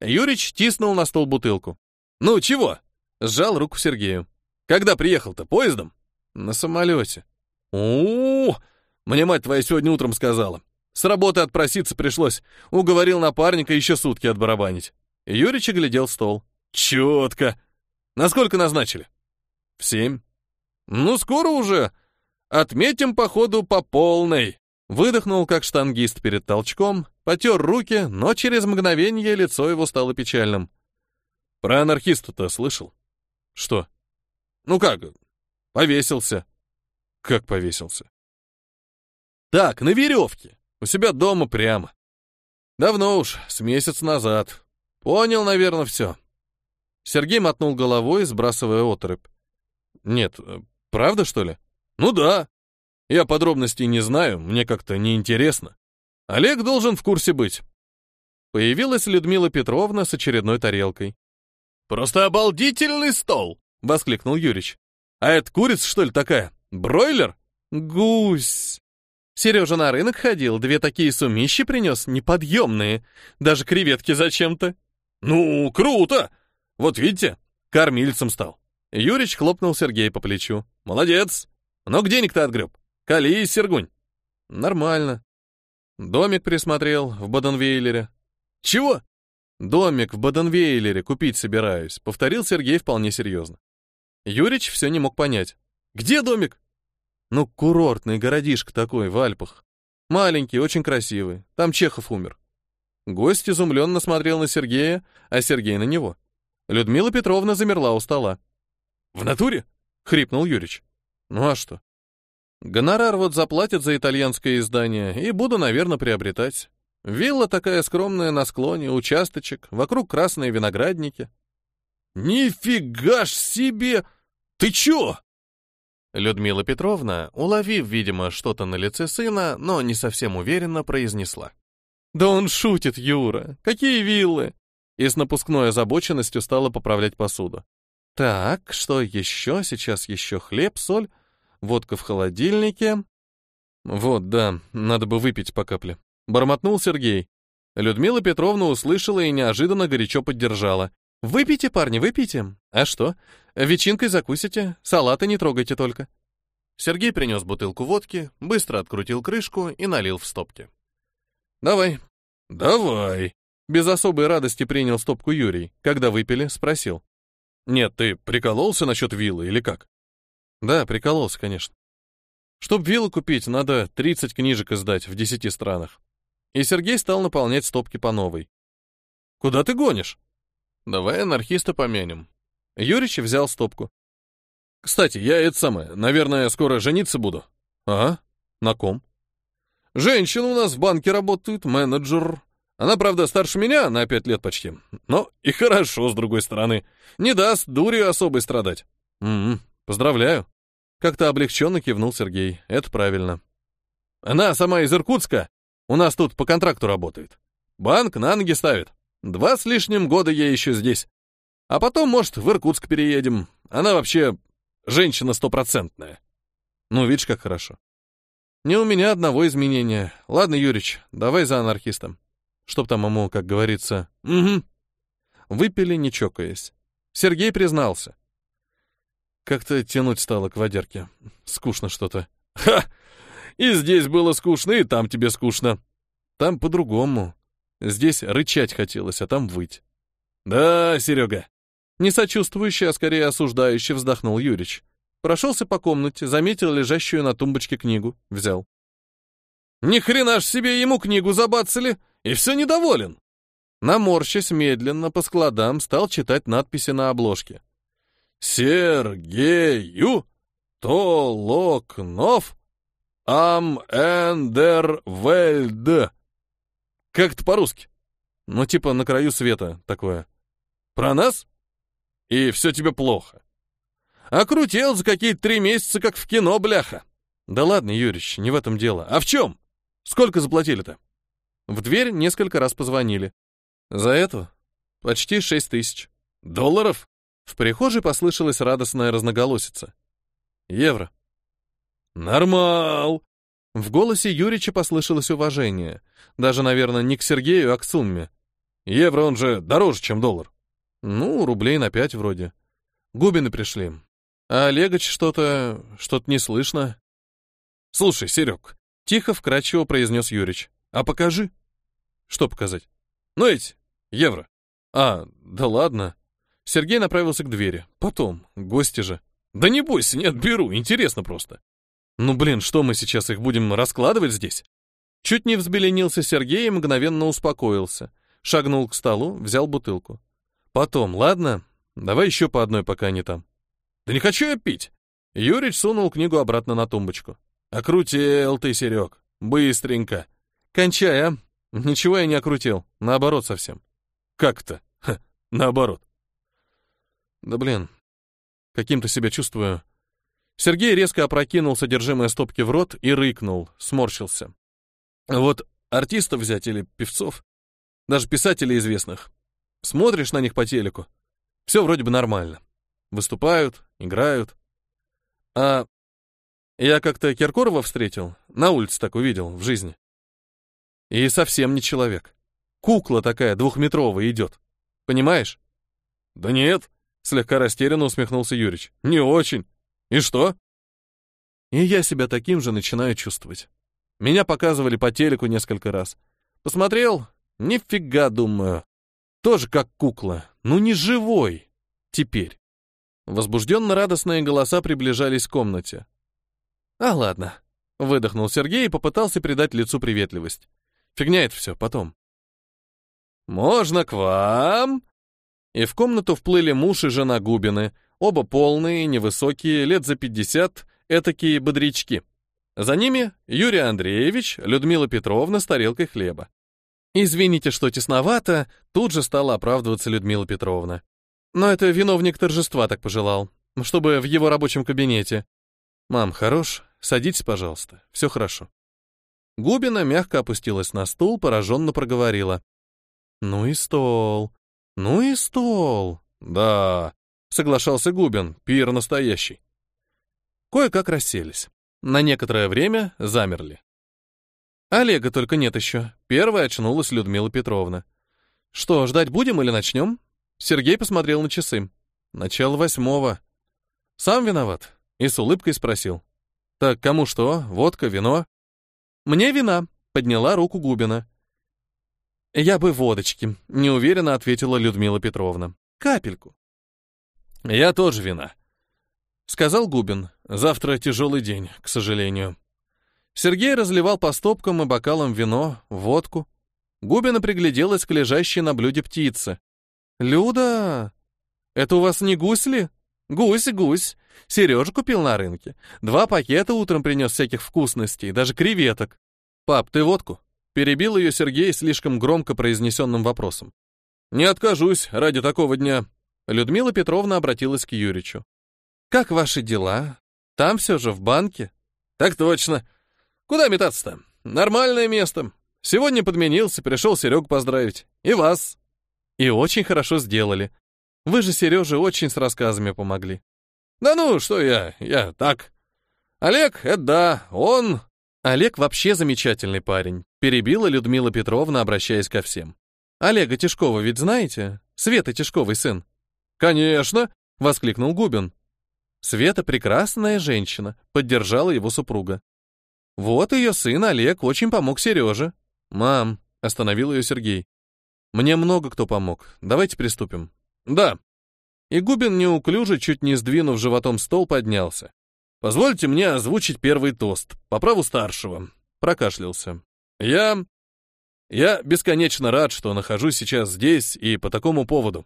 Юрич тиснул на стол бутылку. «Ну, чего?» — сжал руку Сергею. «Когда приехал-то? Поездом?» «На самолете». у, Мне мать твоя сегодня утром сказала. С работы отпроситься пришлось. Уговорил напарника еще сутки отбарабанить». Юрич оглядел стол. «Четко. Насколько назначили?» «В семь». «Ну, скоро уже. Отметим, походу, по полной». Выдохнул, как штангист перед толчком, потер руки, но через мгновение лицо его стало печальным. «Про анархиста-то слышал?» «Что?» «Ну как? Повесился». «Как повесился?» «Так, на веревке. У себя дома прямо. Давно уж, с месяц назад. Понял, наверное, все». Сергей мотнул головой, сбрасывая отрыбь. «Нет, правда, что ли?» Ну да. Я подробностей не знаю, мне как-то неинтересно. Олег должен в курсе быть. Появилась Людмила Петровна с очередной тарелкой. «Просто обалдительный стол!» — воскликнул Юрич. «А это курица, что ли, такая? Бройлер?» «Гусь!» Сережа на рынок ходил, две такие сумищи принес, неподъемные. Даже креветки зачем-то. «Ну, круто! Вот видите, кормильцем стал». Юрич хлопнул Сергея по плечу. «Молодец! Но где денег-то отгреб? Кали Сергунь. Нормально. Домик присмотрел в Баденвейлере. Чего? Домик в Баденвейлере купить собираюсь, повторил Сергей вполне серьезно. Юрич все не мог понять. Где домик? Ну, курортный городишко такой в Альпах. Маленький, очень красивый. Там Чехов умер. Гость изумленно смотрел на Сергея, а Сергей на него. Людмила Петровна замерла у стола. «В натуре?» — хрипнул Юрич. Ну а что? Гонорар вот заплатят за итальянское издание, и буду, наверное, приобретать. Вилла такая скромная на склоне, участочек, вокруг красные виноградники. Нифига ж себе! Ты чё? Людмила Петровна, уловив, видимо, что-то на лице сына, но не совсем уверенно, произнесла. «Да он шутит, Юра! Какие виллы!» И с напускной озабоченностью стала поправлять посуду. Так, что еще? Сейчас еще хлеб, соль, водка в холодильнике. Вот, да, надо бы выпить по капле. Бормотнул Сергей. Людмила Петровна услышала и неожиданно горячо поддержала. «Выпейте, парни, выпейте. А что? Ветчинкой закусите, салаты не трогайте только». Сергей принес бутылку водки, быстро открутил крышку и налил в стопки. «Давай». «Давай». Без особой радости принял стопку Юрий. Когда выпили, спросил. «Нет, ты прикололся насчет виллы или как?» «Да, прикололся, конечно. Чтоб виллу купить, надо 30 книжек издать в 10 странах. И Сергей стал наполнять стопки по новой. «Куда ты гонишь?» «Давай анархиста помянем». Юрич взял стопку. «Кстати, я это самое, наверное, скоро жениться буду». «А? На ком?» «Женщина у нас в банке работает, менеджер. Она, правда, старше меня на пять лет почти. Но и хорошо, с другой стороны. Не даст дурью особой страдать». «М -м, поздравляю». Как-то облегченно кивнул Сергей. «Это правильно». «Она сама из Иркутска. У нас тут по контракту работает. Банк на ноги ставит. Два с лишним года я еще здесь. А потом, может, в Иркутск переедем. Она вообще женщина стопроцентная. Ну, видишь, как хорошо. Не у меня одного изменения. Ладно, Юрич, давай за анархистом. Чтоб там ему, как говорится... Угу. Выпили, не чокаясь. Сергей признался. Как-то тянуть стало к водярке. Скучно что-то. Ха! И здесь было скучно, и там тебе скучно. Там по-другому. Здесь рычать хотелось, а там выть. Да, Серега. Не сочувствующий, а скорее осуждающий вздохнул Юрич. Прошелся по комнате, заметил лежащую на тумбочке книгу, взял. Ни хрена ж себе ему книгу забацали, и все недоволен. Наморщась медленно по складам, стал читать надписи на обложке. «Сергею Толокнов Ам эндер вельд. Как это по-русски? Ну, типа на краю света такое. Про нас? И все тебе плохо. Крутил за какие-то три месяца, как в кино, бляха. Да ладно, Юрич, не в этом дело. А в чем? Сколько заплатили-то? В дверь несколько раз позвонили. За эту? Почти шесть тысяч. Долларов? В прихожей послышалась радостная разноголосица. Евро. «Нормал!» В голосе Юрича послышалось уважение. Даже, наверное, не к Сергею, а к сумме. Евро он же дороже, чем доллар. Ну, рублей на пять вроде. Губины пришли. А Олегач что-то... что-то не слышно. Слушай, Серег, тихо вкрадчиво произнес Юрич. А покажи. Что показать? Ну эти, евро. А, да ладно. Сергей направился к двери. Потом, гости же. Да не бойся, нет, беру, интересно просто. Ну блин, что мы сейчас их будем раскладывать здесь? Чуть не взбеленился Сергей и мгновенно успокоился. Шагнул к столу, взял бутылку. Потом, ладно? Давай еще по одной, пока они там. Да не хочу я пить. Юрич сунул книгу обратно на тумбочку. Окрутил ты, Серег. Быстренько. Кончай, а? Ничего я не окрутил. Наоборот совсем. Как-то? наоборот. Да блин. Каким-то себя чувствую. Сергей резко опрокинул содержимое стопки в рот и рыкнул, сморщился. Вот артистов взять или певцов, даже писателей известных. Смотришь на них по телеку, все вроде бы нормально. Выступают, играют. А я как-то Киркорова встретил, на улице так увидел, в жизни. И совсем не человек. Кукла такая двухметровая идет. Понимаешь? Да нет, слегка растерянно усмехнулся Юрич. Не очень. И что? И я себя таким же начинаю чувствовать. Меня показывали по телеку несколько раз. Посмотрел? Нифига, думаю. Тоже как кукла. Ну не живой. Теперь. Возбужденно-радостные голоса приближались к комнате. «А, ладно», — выдохнул Сергей и попытался придать лицу приветливость. «Фигня это все, потом». «Можно к вам?» И в комнату вплыли муж и жена Губины, Оба полные, невысокие, лет за 50, этакие бодрячки. За ними Юрий Андреевич, Людмила Петровна с тарелкой хлеба. «Извините, что тесновато», тут же стала оправдываться Людмила Петровна. «Но это виновник торжества так пожелал, чтобы в его рабочем кабинете». «Мам, хорош, садитесь, пожалуйста, все хорошо». Губина мягко опустилась на стул, пораженно проговорила. «Ну и стол, ну и стол, да, соглашался Губин, пир настоящий. Кое-как расселись. На некоторое время замерли. Олега только нет еще. Первая очнулась Людмила Петровна. Что, ждать будем или начнем? Сергей посмотрел на часы. Начало восьмого. Сам виноват. И с улыбкой спросил. Так, кому что? Водка, вино? Мне вина, подняла руку Губина. Я бы водочки, неуверенно ответила Людмила Петровна. Капельку. Я тоже вина. Сказал Губин. Завтра тяжелый день, к сожалению. Сергей разливал по стопкам и бокалам вино, водку. Губина пригляделась к лежащей на блюде птице. «Люда, это у вас не гусь ли?» «Гусь, гусь. Сережа купил на рынке. Два пакета утром принес всяких вкусностей, даже креветок. Пап, ты водку?» Перебил ее Сергей слишком громко произнесенным вопросом. «Не откажусь ради такого дня». Людмила Петровна обратилась к Юричу. «Как ваши дела? Там все же, в банке?» «Так точно. Куда метаться-то? Нормальное место. Сегодня подменился, пришел Серег поздравить. И вас». «И очень хорошо сделали. Вы же Сереже очень с рассказами помогли». «Да ну, что я, я так. Олег, это да, он...» Олег вообще замечательный парень, перебила Людмила Петровна, обращаясь ко всем. Олега Тишкова ведь знаете? Света Тишковый сын. Конечно, воскликнул Губин. Света прекрасная женщина, поддержала его супруга. Вот ее сын Олег очень помог Сереже. Мам, остановил ее Сергей. Мне много кто помог. Давайте приступим. Да. И Губин неуклюже, чуть не сдвинув животом стол, поднялся. Позвольте мне озвучить первый тост, по праву старшего. Прокашлялся. Я... Я бесконечно рад, что нахожусь сейчас здесь и по такому поводу.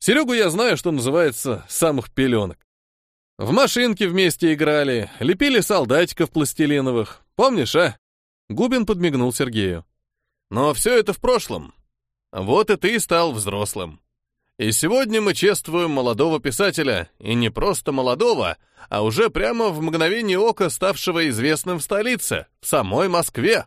Серегу я знаю, что называется, самых пеленок. В машинке вместе играли, лепили солдатиков пластилиновых. Помнишь, а? Губин подмигнул Сергею. Но все это в прошлом. Вот и ты стал взрослым. И сегодня мы чествуем молодого писателя, и не просто молодого, а уже прямо в мгновение ока ставшего известным в столице, в самой Москве.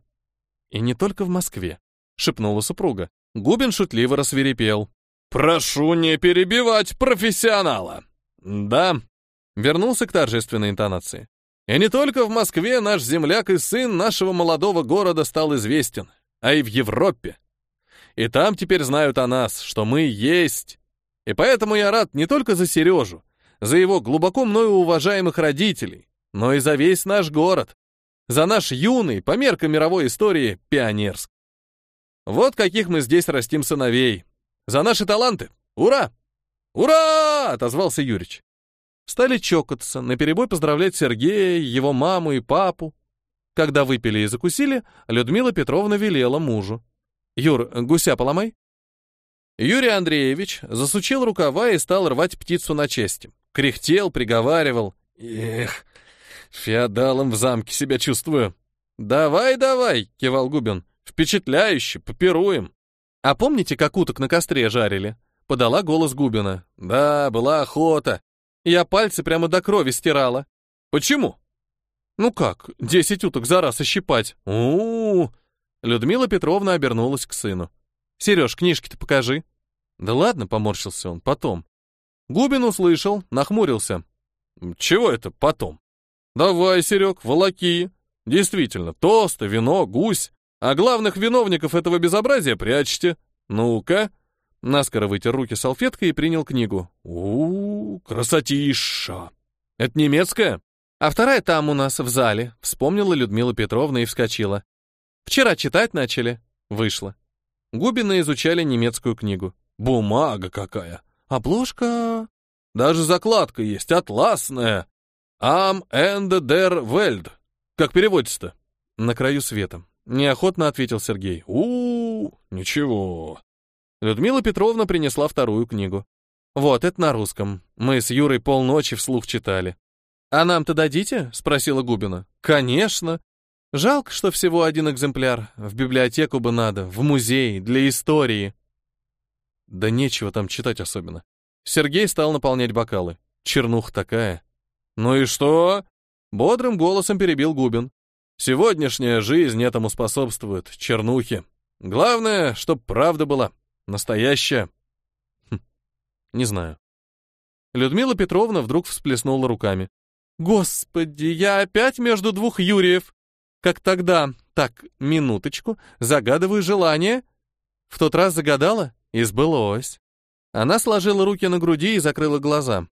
И не только в Москве, шепнула супруга. Губин шутливо рассверепел. Прошу не перебивать профессионала. Да, вернулся к торжественной интонации. И не только в Москве наш земляк и сын нашего молодого города стал известен, а и в Европе. И там теперь знают о нас, что мы есть и поэтому я рад не только за Сережу, за его глубоко мною уважаемых родителей, но и за весь наш город, за наш юный, по меркам мировой истории, Пионерск. Вот каких мы здесь растим сыновей. За наши таланты. Ура! Ура! отозвался Юрич. Стали чокаться, наперебой поздравлять Сергея, его маму и папу. Когда выпили и закусили, Людмила Петровна велела мужу. «Юр, гуся поломай». Юрий Андреевич засучил рукава и стал рвать птицу на части. Кряхтел, приговаривал. «Эх, феодалом в замке себя чувствую». «Давай, давай», — кивал Губин. «Впечатляюще, попируем». «А помните, как уток на костре жарили?» — подала голос Губина. «Да, была охота. Я пальцы прямо до крови стирала». «Почему?» «Ну как, десять уток за раз ощипать?» у, -у, -у Людмила Петровна обернулась к сыну. «Сереж, книжки-то покажи». Да ладно, поморщился он, потом. Губин услышал, нахмурился. Чего это потом? Давай, Серег, волоки. Действительно, тосты, вино, гусь. А главных виновников этого безобразия прячьте. Ну-ка. Наскоро вытер руки салфеткой и принял книгу. у, -у красотища! Это немецкая? А вторая там у нас, в зале, вспомнила Людмила Петровна и вскочила. Вчера читать начали. Вышла. Губины изучали немецкую книгу. Бумага какая. Обложка. Даже закладка есть, атласная. Am Ende der Welt. Как переводится-то? На краю света. Неохотно ответил Сергей. у, -у, -у ничего. Людмила Петровна принесла вторую книгу. Вот, это на русском. Мы с Юрой полночи вслух читали. «А нам-то дадите?» — спросила Губина. «Конечно. Жалко, что всего один экземпляр. В библиотеку бы надо, в музей, для истории». Да нечего там читать особенно. Сергей стал наполнять бокалы. Чернух такая. Ну и что? Бодрым голосом перебил Губин. Сегодняшняя жизнь этому способствует, чернухи. Главное, чтоб правда была. Настоящая. Хм, не знаю. Людмила Петровна вдруг всплеснула руками. «Господи, я опять между двух Юриев! Как тогда? Так, минуточку, загадываю желание. В тот раз загадала, и сбылось». Она сложила руки на груди и закрыла глаза.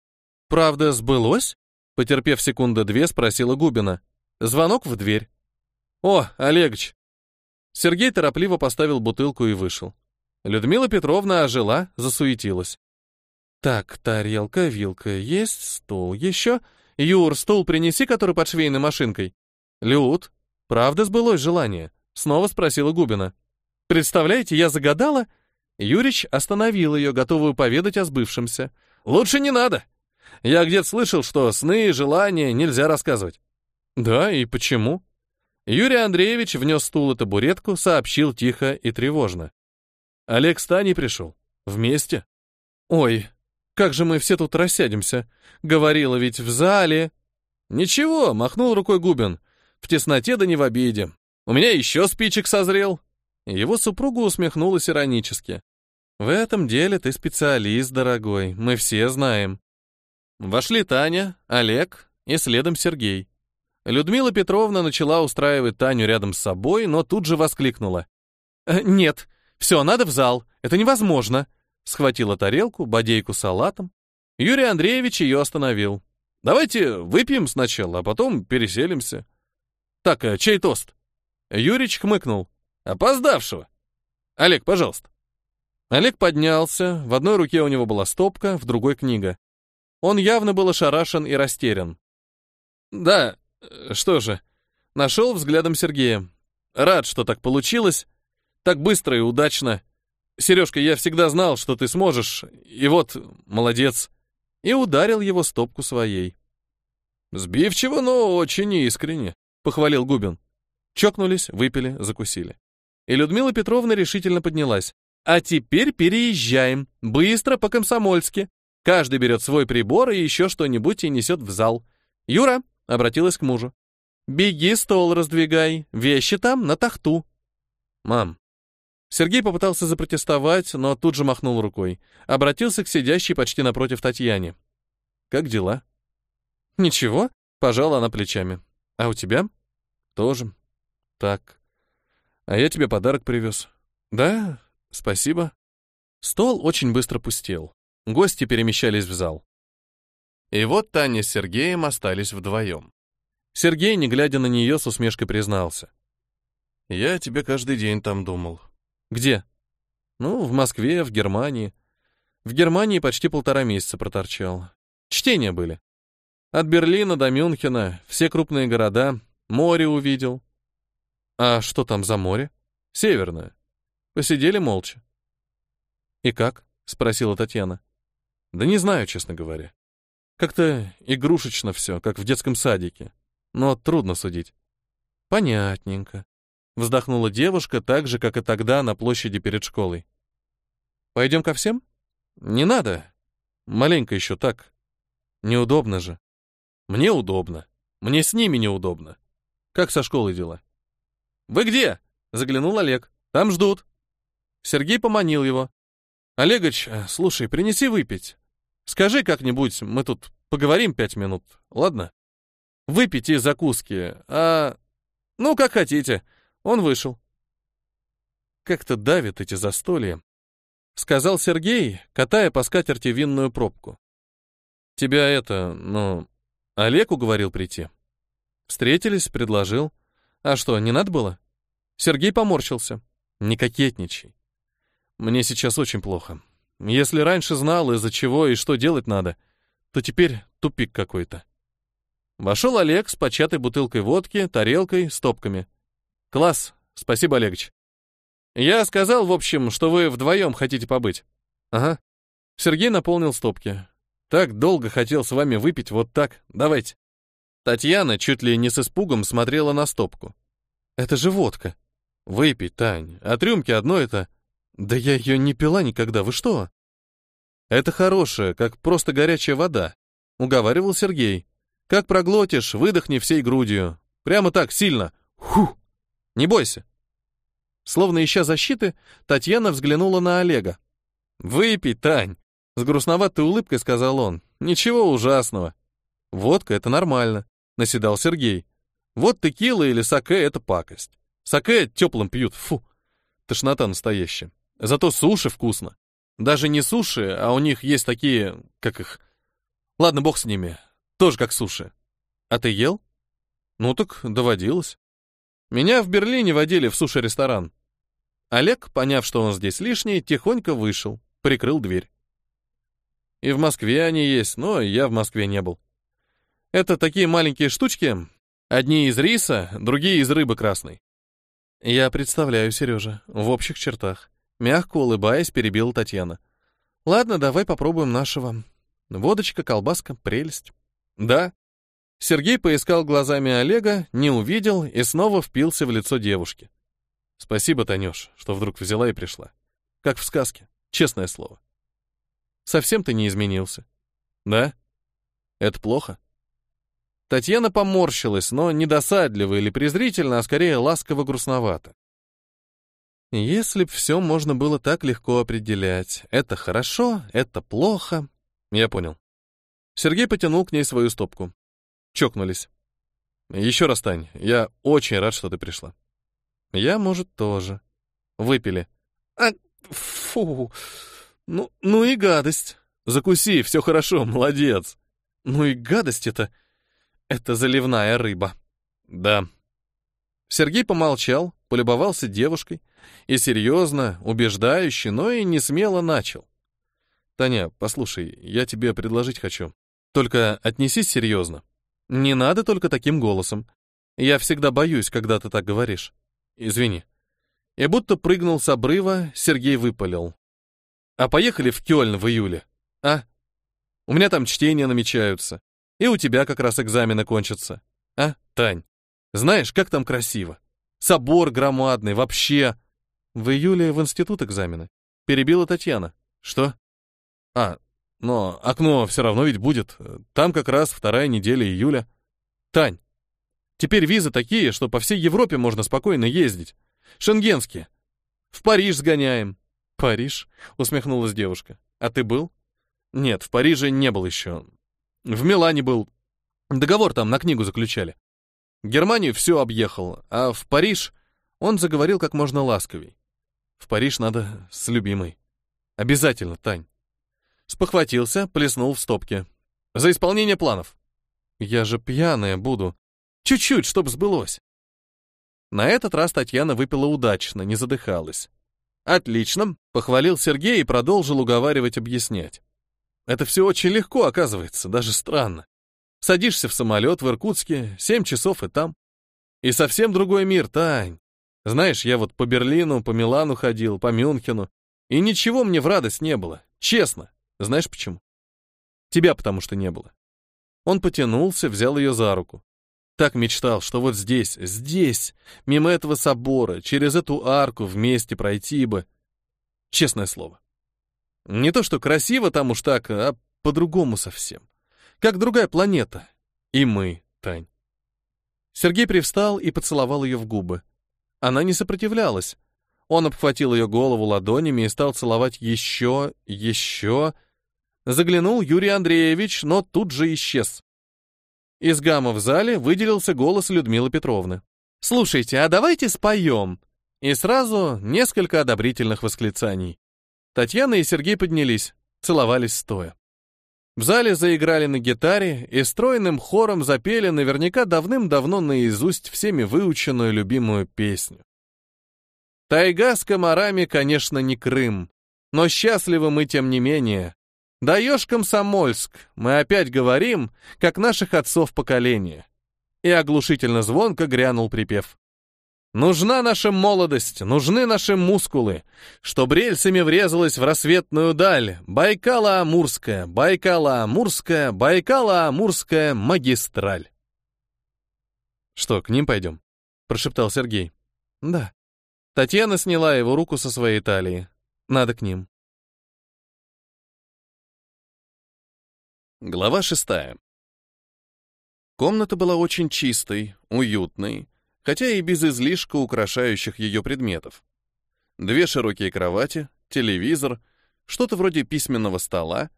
«Правда, сбылось?» Потерпев секунды две, спросила Губина. Звонок в дверь. «О, Олегович!» Сергей торопливо поставил бутылку и вышел. Людмила Петровна ожила, засуетилась. «Так, тарелка, вилка, есть стул еще. Юр, стул принеси, который под швейной машинкой». «Люд, правда сбылось желание?» Снова спросила Губина. «Представляете, я загадала?» Юрич остановил ее, готовую поведать о сбывшемся. «Лучше не надо. Я где-то слышал, что сны и желания нельзя рассказывать». «Да, и почему?» Юрий Андреевич внес стул и табуретку, сообщил тихо и тревожно. Олег с Таней пришел. Вместе. «Ой, как же мы все тут рассядемся? Говорила ведь в зале». «Ничего», — махнул рукой Губин. «В тесноте да не в обиде. У меня еще спичек созрел». Его супруга усмехнулась иронически. «В этом деле ты специалист, дорогой, мы все знаем». Вошли Таня, Олег и следом Сергей. Людмила Петровна начала устраивать Таню рядом с собой, но тут же воскликнула. «Э, «Нет, все, надо в зал, это невозможно!» Схватила тарелку, бодейку с салатом. Юрий Андреевич ее остановил. «Давайте выпьем сначала, а потом переселимся». «Так, э, чей тост?» Юрич хмыкнул. «Опоздавшего!» «Олег, пожалуйста». Олег поднялся, в одной руке у него была стопка, в другой книга. Он явно был ошарашен и растерян. «Да, что же, нашел взглядом Сергея. Рад, что так получилось. Так быстро и удачно. Сережка, я всегда знал, что ты сможешь. И вот, молодец. И ударил его стопку своей. Сбивчиво, но очень искренне, похвалил Губин. Чокнулись, выпили, закусили. И Людмила Петровна решительно поднялась. А теперь переезжаем. Быстро по-комсомольски. Каждый берет свой прибор и еще что-нибудь и несет в зал. Юра, Обратилась к мужу. «Беги, стол раздвигай, вещи там, на тахту». «Мам». Сергей попытался запротестовать, но тут же махнул рукой. Обратился к сидящей почти напротив Татьяне. «Как дела?» «Ничего», — пожала она плечами. «А у тебя?» «Тоже». «Так. А я тебе подарок привез». «Да, спасибо». Стол очень быстро пустел. Гости перемещались в зал. И вот Таня с Сергеем остались вдвоем. Сергей, не глядя на нее, с усмешкой признался. «Я тебе каждый день там думал». «Где?» «Ну, в Москве, в Германии. В Германии почти полтора месяца проторчал. Чтения были. От Берлина до Мюнхена, все крупные города, море увидел». «А что там за море?» «Северное». Посидели молча. «И как?» — спросила Татьяна. «Да не знаю, честно говоря. Как-то игрушечно все, как в детском садике. Но трудно судить. Понятненько. Вздохнула девушка так же, как и тогда на площади перед школой. Пойдем ко всем? Не надо. Маленько еще так. Неудобно же. Мне удобно. Мне с ними неудобно. Как со школой дела? Вы где? Заглянул Олег. Там ждут. Сергей поманил его. Олегович, слушай, принеси выпить. Скажи как-нибудь, мы тут поговорим пять минут, ладно? Выпейте закуски, а... Ну, как хотите. Он вышел. Как-то давит эти застолья, сказал Сергей, катая по скатерти винную пробку. Тебя это, ну, Олег уговорил прийти. Встретились, предложил. А что, не надо было? Сергей поморщился. Не кокетничай. Мне сейчас очень плохо. Если раньше знал, из-за чего и что делать надо, то теперь тупик какой-то. Вошел Олег с початой бутылкой водки, тарелкой, стопками. «Класс, спасибо, Олегович. Я сказал, в общем, что вы вдвоем хотите побыть». «Ага». Сергей наполнил стопки. «Так долго хотел с вами выпить вот так. Давайте». Татьяна чуть ли не с испугом смотрела на стопку. «Это же водка». «Выпить, Тань, от рюмки одно это...» Да я ее не пила никогда, вы что? Это хорошая, как просто горячая вода, уговаривал Сергей. Как проглотишь, выдохни всей грудью. Прямо так, сильно. Ху! Не бойся. Словно ища защиты, Татьяна взглянула на Олега. «Выпей, Тань. С грустноватой улыбкой сказал он. Ничего ужасного. Водка — это нормально, наседал Сергей. Вот текила или саке — это пакость. Саке теплым пьют, фу. Тошнота настоящая. Зато суши вкусно. Даже не суши, а у них есть такие, как их... Ладно, бог с ними. Тоже как суши. А ты ел? Ну так доводилось. Меня в Берлине водили в суши-ресторан. Олег, поняв, что он здесь лишний, тихонько вышел, прикрыл дверь. И в Москве они есть, но я в Москве не был. Это такие маленькие штучки, одни из риса, другие из рыбы красной. Я представляю, Сережа, в общих чертах. Мягко улыбаясь, перебила Татьяна. Ладно, давай попробуем нашего. Водочка, колбаска, прелесть. Да. Сергей поискал глазами Олега, не увидел и снова впился в лицо девушки. Спасибо, Танюш, что вдруг взяла и пришла. Как в сказке, честное слово. Совсем ты не изменился. Да? Это плохо? Татьяна поморщилась, но не досадливо или презрительно, а скорее ласково-грустновато. Если б все можно было так легко определять, это хорошо, это плохо. Я понял. Сергей потянул к ней свою стопку. Чокнулись. Еще раз, Тань, я очень рад, что ты пришла. Я, может, тоже. Выпили. А, фу, ну, ну и гадость. Закуси, все хорошо, молодец. Ну и гадость это. Это заливная рыба. Да. Сергей помолчал, полюбовался девушкой и серьезно, убеждающе, но и не смело начал. Таня, послушай, я тебе предложить хочу. Только отнесись серьезно. Не надо только таким голосом. Я всегда боюсь, когда ты так говоришь. Извини. И будто прыгнул с обрыва, Сергей выпалил. А поехали в Кёльн в июле, а? У меня там чтения намечаются. И у тебя как раз экзамены кончатся. А, Тань? Знаешь, как там красиво? Собор громадный, вообще. В июле в институт экзамены. Перебила Татьяна. Что? А, но окно все равно ведь будет. Там как раз вторая неделя июля. Тань, теперь визы такие, что по всей Европе можно спокойно ездить. Шенгенские. В Париж сгоняем. Париж? Усмехнулась девушка. А ты был? Нет, в Париже не был еще. В Милане был. Договор там на книгу заключали. Германию все объехал, а в Париж он заговорил как можно ласковей. В Париж надо с любимой. Обязательно, Тань. Спохватился, плеснул в стопке. За исполнение планов. Я же пьяная буду. Чуть-чуть, чтоб сбылось. На этот раз Татьяна выпила удачно, не задыхалась. Отлично, похвалил Сергей и продолжил уговаривать, объяснять. Это все очень легко, оказывается, даже странно. Садишься в самолет в Иркутске, семь часов и там. И совсем другой мир, Тань. Знаешь, я вот по Берлину, по Милану ходил, по Мюнхену, и ничего мне в радость не было, честно. Знаешь почему? Тебя потому что не было. Он потянулся, взял ее за руку. Так мечтал, что вот здесь, здесь, мимо этого собора, через эту арку вместе пройти бы. Честное слово. Не то, что красиво там уж так, а по-другому совсем. Как другая планета. И мы, Тань. Сергей привстал и поцеловал ее в губы. Она не сопротивлялась. Он обхватил ее голову ладонями и стал целовать еще, еще. Заглянул Юрий Андреевич, но тут же исчез. Из гамма в зале выделился голос Людмилы Петровны. «Слушайте, а давайте споем!» И сразу несколько одобрительных восклицаний. Татьяна и Сергей поднялись, целовались стоя. В зале заиграли на гитаре и стройным хором запели наверняка давным-давно наизусть всеми выученную любимую песню. Тайга с комарами, конечно, не Крым, но счастливы мы тем не менее, Даешь Комсомольск, мы опять говорим, как наших отцов поколения. И оглушительно звонко грянул припев. Нужна наша молодость, нужны наши мускулы, чтоб рельсами врезалась в рассветную даль Байкала-Амурская, Байкала-Амурская, Байкала-Амурская магистраль. Что, к ним пойдем? Прошептал Сергей. Да. Татьяна сняла его руку со своей талии. Надо к ним. Глава шестая. Комната была очень чистой, уютной, хотя и без излишка украшающих ее предметов. Две широкие кровати, телевизор, что-то вроде письменного стола,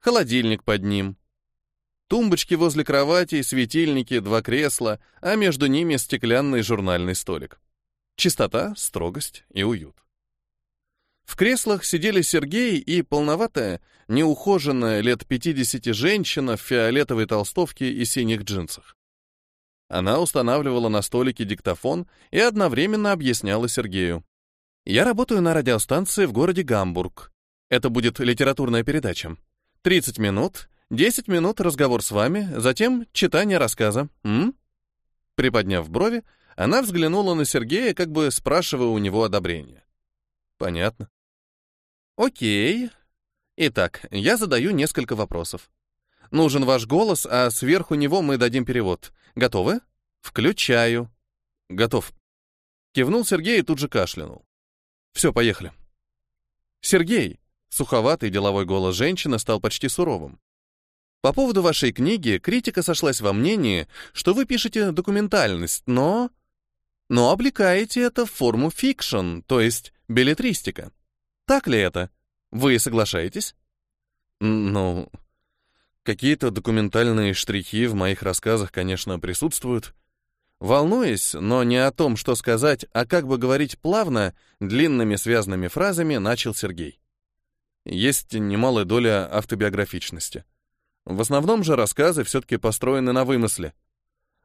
холодильник под ним, тумбочки возле кровати, светильники, два кресла, а между ними стеклянный журнальный столик. Чистота, строгость и уют. В креслах сидели Сергей и полноватая, неухоженная лет 50 женщина в фиолетовой толстовке и синих джинсах. Она устанавливала на столике диктофон и одновременно объясняла Сергею. «Я работаю на радиостанции в городе Гамбург. Это будет литературная передача. 30 минут, 10 минут разговор с вами, затем читание рассказа. М? Приподняв брови, она взглянула на Сергея, как бы спрашивая у него одобрения. Понятно. Окей. Итак, я задаю несколько вопросов. Нужен ваш голос, а сверху него мы дадим перевод. Готовы? Включаю. Готов. Кивнул Сергей и тут же кашлянул. Все, поехали. Сергей, суховатый деловой голос женщины стал почти суровым. По поводу вашей книги критика сошлась во мнении, что вы пишете документальность, но... Но облекаете это в форму fiction, то есть беллетристика. Так ли это? Вы соглашаетесь? Ну, Какие-то документальные штрихи в моих рассказах, конечно, присутствуют. Волнуясь, но не о том, что сказать, а как бы говорить плавно, длинными связанными фразами, начал Сергей. Есть немалая доля автобиографичности. В основном же рассказы все-таки построены на вымысле.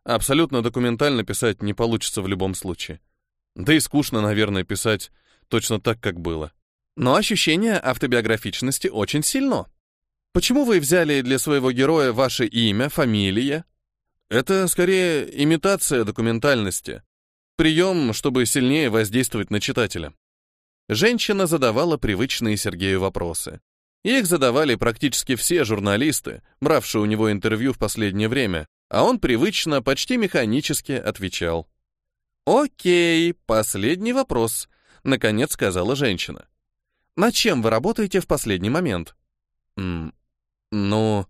Абсолютно документально писать не получится в любом случае. Да и скучно, наверное, писать точно так, как было. Но ощущение автобиографичности очень сильно. Почему вы взяли для своего героя ваше имя, фамилия? Это скорее имитация документальности. Прием, чтобы сильнее воздействовать на читателя. Женщина задавала привычные Сергею вопросы. Их задавали практически все журналисты, бравшие у него интервью в последнее время, а он привычно, почти механически отвечал. «Окей, последний вопрос», — наконец сказала женщина. «Над чем вы работаете в последний момент?» «М ну,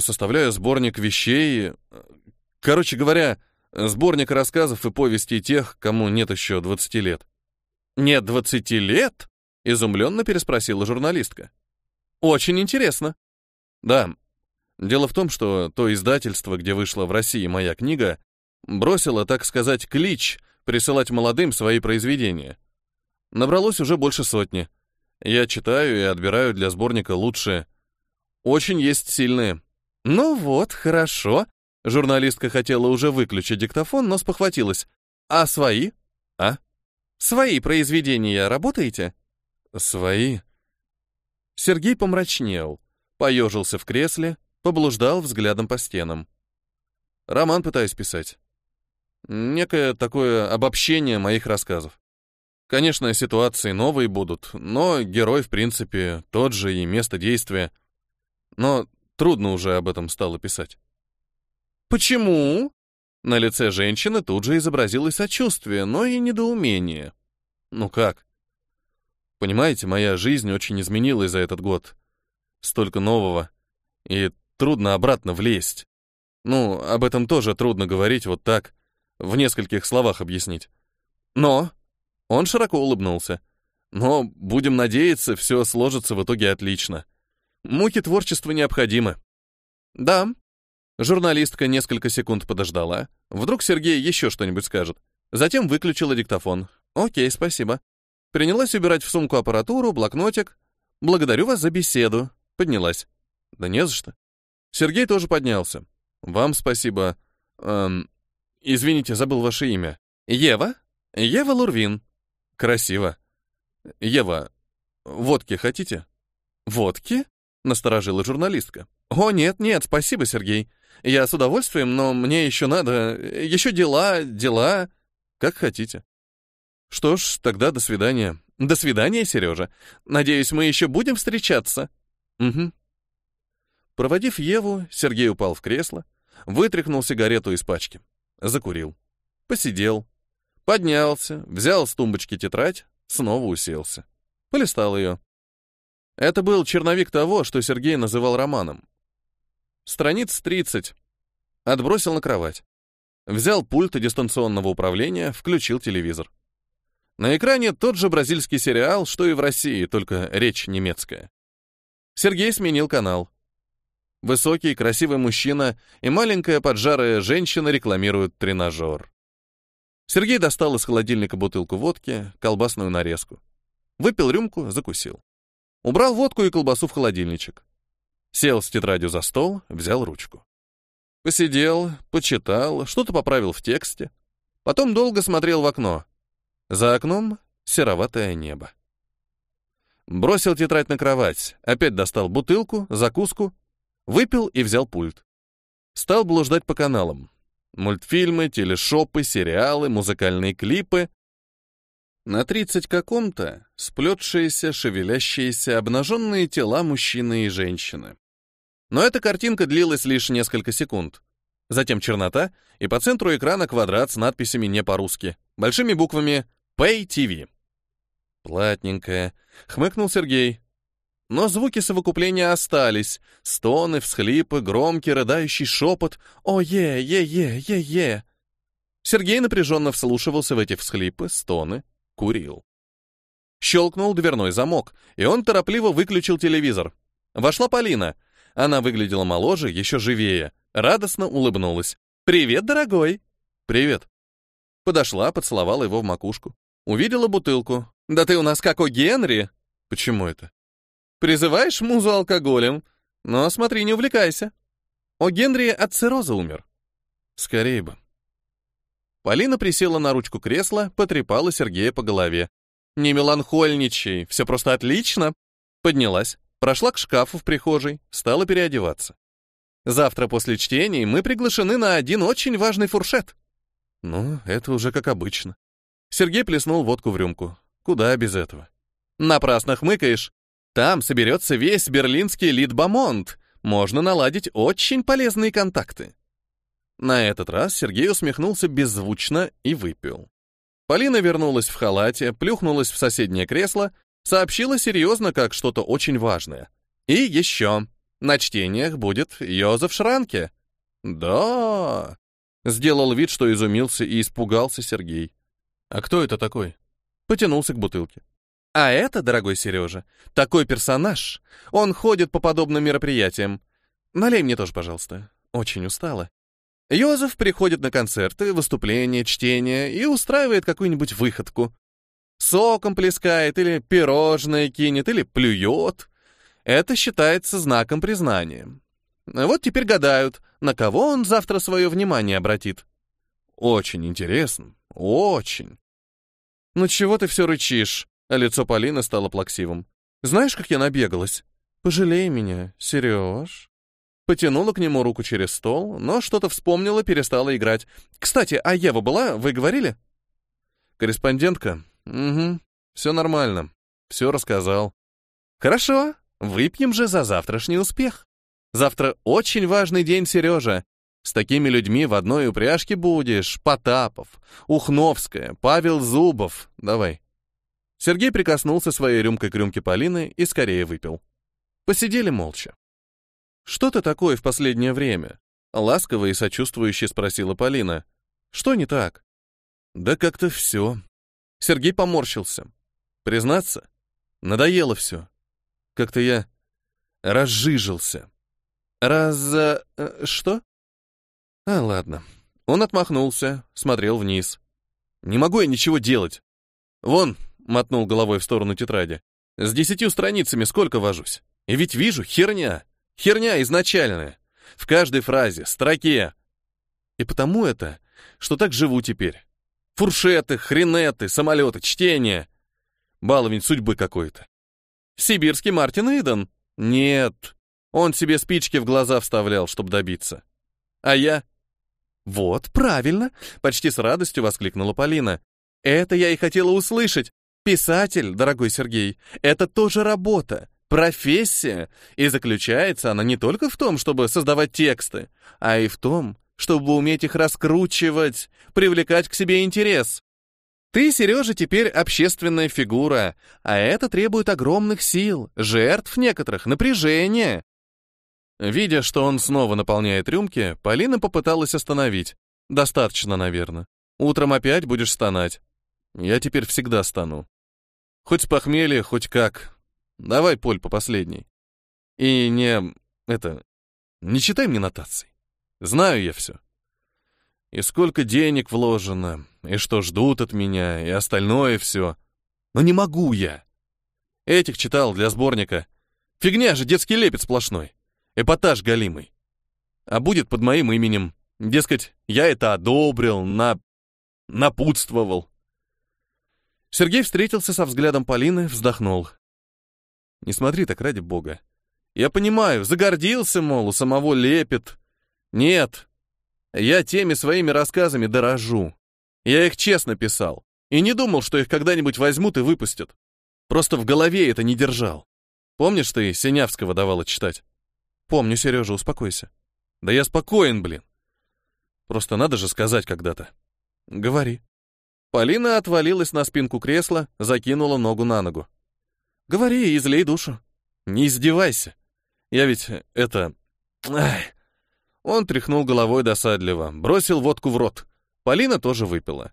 составляю сборник вещей. Короче говоря, сборник рассказов и повестей тех, кому нет еще 20 лет. Нет 20 лет? Изумленно переспросила журналистка. Очень интересно. Да. Дело в том, что то издательство, где вышла в России моя книга, бросило, так сказать, клич присылать молодым свои произведения. Набралось уже больше сотни. Я читаю и отбираю для сборника лучшие. Очень есть сильные. Ну вот, хорошо. Журналистка хотела уже выключить диктофон, но спохватилась. А свои? А? Свои произведения работаете? Свои? Сергей помрачнел, поежился в кресле, поблуждал взглядом по стенам. Роман пытаюсь писать. Некое такое обобщение моих рассказов. Конечно, ситуации новые будут, но герой, в принципе, тот же и место действия — но трудно уже об этом стало писать. «Почему?» На лице женщины тут же изобразилось сочувствие, но и недоумение. «Ну как?» «Понимаете, моя жизнь очень изменилась за этот год. Столько нового. И трудно обратно влезть. Ну, об этом тоже трудно говорить вот так, в нескольких словах объяснить. Но...» Он широко улыбнулся. «Но, будем надеяться, все сложится в итоге отлично». Муки творчества необходимы. Да. Журналистка несколько секунд подождала. Вдруг Сергей еще что-нибудь скажет. Затем выключила диктофон. Окей, спасибо. Принялась убирать в сумку аппаратуру, блокнотик. Благодарю вас за беседу. Поднялась. Да не за что. Сергей тоже поднялся. Вам спасибо. Эм, извините, забыл ваше имя. Ева? Ева Лурвин. Красиво. Ева, водки хотите? Водки? Насторожила журналистка. «О, нет, нет, спасибо, Сергей. Я с удовольствием, но мне еще надо... Еще дела, дела... Как хотите». «Что ж, тогда до свидания». «До свидания, Сережа. Надеюсь, мы еще будем встречаться». «Угу». Проводив Еву, Сергей упал в кресло, вытряхнул сигарету из пачки, закурил, посидел, поднялся, взял с тумбочки тетрадь, снова уселся, полистал ее. Это был черновик того, что Сергей называл романом. Страниц 30. Отбросил на кровать. Взял пульт дистанционного управления, включил телевизор. На экране тот же бразильский сериал, что и в России, только речь немецкая. Сергей сменил канал. Высокий, красивый мужчина и маленькая поджарая женщина рекламируют тренажер. Сергей достал из холодильника бутылку водки, колбасную нарезку. Выпил рюмку, закусил. Убрал водку и колбасу в холодильничек. Сел с тетрадью за стол, взял ручку. Посидел, почитал, что-то поправил в тексте. Потом долго смотрел в окно. За окном сероватое небо. Бросил тетрадь на кровать, опять достал бутылку, закуску, выпил и взял пульт. Стал блуждать по каналам. Мультфильмы, телешопы, сериалы, музыкальные клипы. На тридцать каком-то сплетшиеся, шевелящиеся, обнаженные тела мужчины и женщины. Но эта картинка длилась лишь несколько секунд. Затем чернота, и по центру экрана квадрат с надписями не по-русски, большими буквами «Pay TV». «Платненькая», — хмыкнул Сергей. Но звуки совокупления остались. Стоны, всхлипы, громкий, рыдающий шепот. «О-е-е-е-е-е!» Сергей напряженно вслушивался в эти всхлипы, стоны, курил. Щелкнул дверной замок, и он торопливо выключил телевизор. Вошла Полина — она выглядела моложе, еще живее, радостно улыбнулась. «Привет, дорогой!» «Привет!» Подошла, поцеловала его в макушку. Увидела бутылку. «Да ты у нас как у Генри!» «Почему это?» «Призываешь музу алкоголем, но смотри, не увлекайся. О Генри от цирроза умер». «Скорее бы». Полина присела на ручку кресла, потрепала Сергея по голове. «Не меланхольничай, все просто отлично!» Поднялась. Прошла к шкафу в прихожей, стала переодеваться. Завтра после чтений мы приглашены на один очень важный фуршет. Ну, это уже как обычно. Сергей плеснул водку в рюмку. Куда без этого? Напрасно хмыкаешь. Там соберется весь берлинский литбамонт. Можно наладить очень полезные контакты. На этот раз Сергей усмехнулся беззвучно и выпил. Полина вернулась в халате, плюхнулась в соседнее кресло, Сообщила серьезно, как что-то очень важное. И еще. На чтениях будет Йозеф Шранке. Да. Сделал вид, что изумился и испугался Сергей. А кто это такой? Потянулся к бутылке. А это, дорогой Сережа, такой персонаж. Он ходит по подобным мероприятиям. Налей мне тоже, пожалуйста. Очень устала. Йозеф приходит на концерты, выступления, чтения и устраивает какую-нибудь выходку соком плескает, или пирожное кинет, или плюет. Это считается знаком признания. Вот теперь гадают, на кого он завтра свое внимание обратит. Очень интересно, очень. Ну чего ты все рычишь? Лицо Полины стало плаксивым. Знаешь, как я набегалась? Пожалей меня, Сереж. Потянула к нему руку через стол, но что-то вспомнила, перестала играть. Кстати, а Ева была, вы говорили? Корреспондентка, «Угу, все нормально. Все рассказал». «Хорошо, выпьем же за завтрашний успех. Завтра очень важный день, Сережа. С такими людьми в одной упряжке будешь. Потапов, Ухновская, Павел Зубов. Давай». Сергей прикоснулся своей рюмкой к рюмке Полины и скорее выпил. Посидели молча. «Что ты такое в последнее время?» Ласково и сочувствующе спросила Полина. «Что не так?» «Да как-то все», Сергей поморщился. Признаться, надоело все. Как-то я разжижился. Раз... Э, что? А, ладно. Он отмахнулся, смотрел вниз. Не могу я ничего делать. Вон, мотнул головой в сторону тетради. С десятью страницами сколько вожусь? И ведь вижу, херня. Херня изначальная. В каждой фразе, строке. И потому это, что так живу теперь. Фуршеты, хренеты, самолеты, чтение. Баловень судьбы какой-то. Сибирский Мартин Иден? Нет. Он себе спички в глаза вставлял, чтобы добиться. А я? Вот, правильно, почти с радостью воскликнула Полина. Это я и хотела услышать. Писатель, дорогой Сергей, это тоже работа, профессия, и заключается она не только в том, чтобы создавать тексты, а и в том, чтобы уметь их раскручивать, привлекать к себе интерес. Ты, Сережа, теперь общественная фигура, а это требует огромных сил, жертв некоторых, напряжения. Видя, что он снова наполняет рюмки, Полина попыталась остановить. Достаточно, наверное. Утром опять будешь стонать. Я теперь всегда стану. Хоть с похмелья, хоть как. Давай, Поль, по последней. И не... это... Не читай мне нотаций. Знаю я все. И сколько денег вложено, и что ждут от меня, и остальное все. Но не могу я. Этих читал для сборника. Фигня же, детский лепет сплошной. Эпатаж галимый. А будет под моим именем. Дескать, я это одобрил, на... напутствовал. Сергей встретился со взглядом Полины, вздохнул. Не смотри так, ради бога. Я понимаю, загордился, мол, у самого лепет. Нет, я теми своими рассказами дорожу. Я их честно писал. И не думал, что их когда-нибудь возьмут и выпустят. Просто в голове это не держал. Помнишь, ты Синявского давала читать? Помню, Сережа, успокойся. Да я спокоен, блин. Просто надо же сказать когда-то. Говори. Полина отвалилась на спинку кресла, закинула ногу на ногу. Говори и излей душу. Не издевайся. Я ведь это... Ай. Он тряхнул головой досадливо, бросил водку в рот. Полина тоже выпила.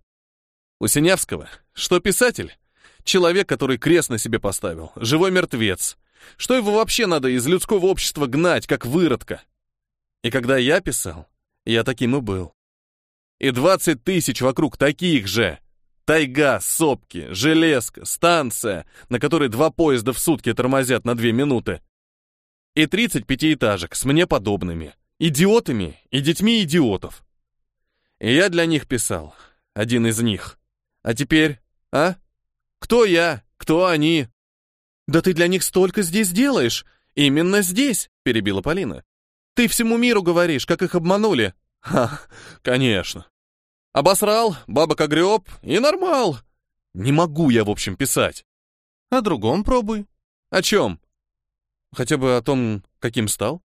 У Синявского, что писатель? Человек, который крест на себе поставил, живой мертвец. Что его вообще надо из людского общества гнать, как выродка? И когда я писал, я таким и был. И двадцать тысяч вокруг таких же. Тайга, сопки, железка, станция, на которой два поезда в сутки тормозят на две минуты. И 30 пятиэтажек с мне подобными. Идиотами и детьми идиотов. И я для них писал. Один из них. А теперь, а? Кто я? Кто они? Да ты для них столько здесь делаешь. Именно здесь, перебила Полина. Ты всему миру говоришь, как их обманули. Ха, конечно. Обосрал, бабок огреб и нормал. Не могу я, в общем, писать. О другом пробуй. О чем? Хотя бы о том, каким стал.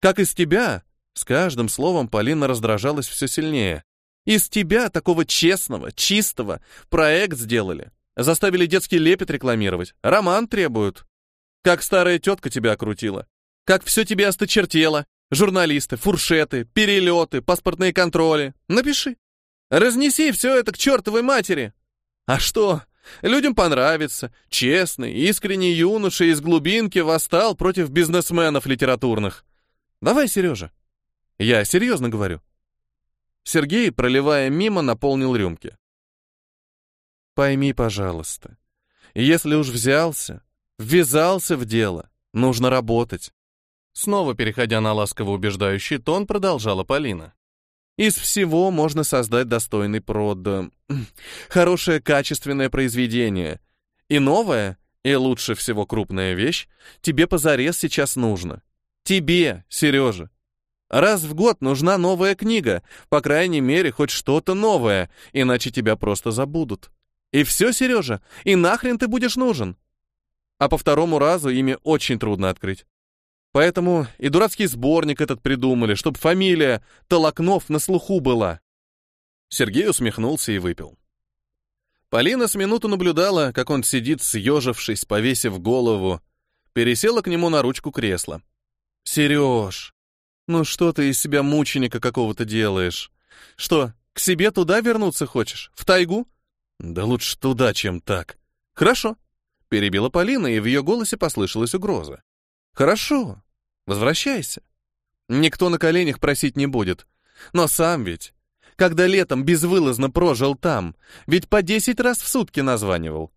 Как из тебя, с каждым словом Полина раздражалась все сильнее. Из тебя, такого честного, чистого, проект сделали. Заставили детский лепет рекламировать. Роман требуют. Как старая тетка тебя окрутила. Как все тебе осточертело. Журналисты, фуршеты, перелеты, паспортные контроли. Напиши. Разнеси все это к чертовой матери. А что? Людям понравится. Честный, искренний юноша из глубинки восстал против бизнесменов литературных. Давай, Сережа. Я серьезно говорю. Сергей, проливая мимо, наполнил рюмки. Пойми, пожалуйста, если уж взялся, ввязался в дело, нужно работать. Снова переходя на ласково убеждающий тон, продолжала Полина. Из всего можно создать достойный прод... Э, хорошее качественное произведение. И новое, и лучше всего крупная вещь, тебе позарез сейчас нужно. Тебе, Сережа. Раз в год нужна новая книга, по крайней мере, хоть что-то новое, иначе тебя просто забудут. И все, Сережа, и нахрен ты будешь нужен. А по второму разу ими очень трудно открыть. Поэтому и дурацкий сборник этот придумали, чтобы фамилия Толокнов на слуху была. Сергей усмехнулся и выпил. Полина с минуту наблюдала, как он сидит, съежившись, повесив голову, пересела к нему на ручку кресла. «Сереж, ну что ты из себя мученика какого-то делаешь? Что, к себе туда вернуться хочешь? В тайгу?» «Да лучше туда, чем так». «Хорошо», — перебила Полина, и в ее голосе послышалась угроза. «Хорошо, Возвращайся. Никто на коленях просить не будет. Но сам ведь, когда летом безвылазно прожил там, ведь по десять раз в сутки названивал.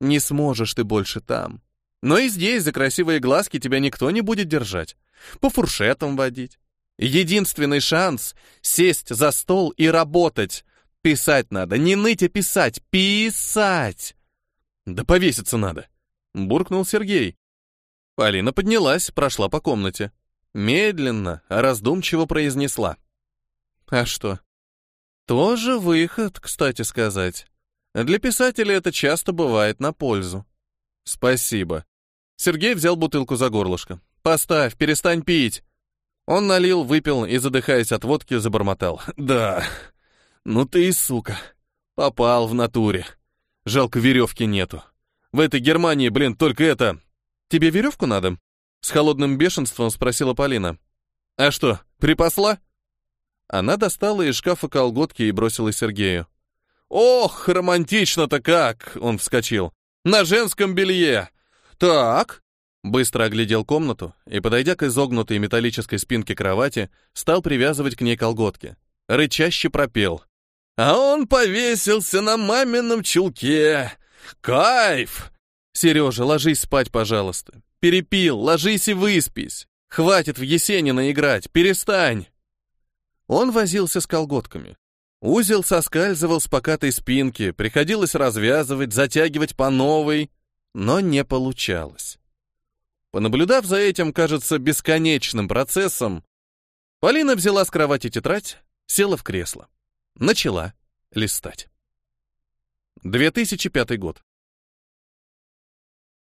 Не сможешь ты больше там. Но и здесь за красивые глазки тебя никто не будет держать. По фуршетам водить. Единственный шанс — сесть за стол и работать. Писать надо, не ныть, а писать. Писать! Да повеситься надо, — буркнул Сергей. Полина поднялась, прошла по комнате. Медленно, раздумчиво произнесла. «А что? Тоже выход, кстати сказать. Для писателя это часто бывает на пользу». «Спасибо». Сергей взял бутылку за горлышко. «Поставь, перестань пить». Он налил, выпил и, задыхаясь от водки, забормотал. «Да, ну ты и сука. Попал в натуре. Жалко, веревки нету. В этой Германии, блин, только это... «Тебе веревку надо?» С холодным бешенством спросила Полина. «А что, припасла?» Она достала из шкафа колготки и бросила Сергею. Ох, романтично-то как! Он вскочил. На женском белье. Так. Быстро оглядел комнату и, подойдя к изогнутой металлической спинке кровати, стал привязывать к ней колготки. Рычаще пропел. А он повесился на мамином чулке. Кайф! Сережа, ложись спать, пожалуйста. Перепил, ложись и выспись. Хватит в Есенина играть, перестань. Он возился с колготками. Узел соскальзывал с покатой спинки, приходилось развязывать, затягивать по новой, но не получалось. Понаблюдав за этим, кажется, бесконечным процессом, Полина взяла с кровати тетрадь, села в кресло. Начала листать. 2005 год.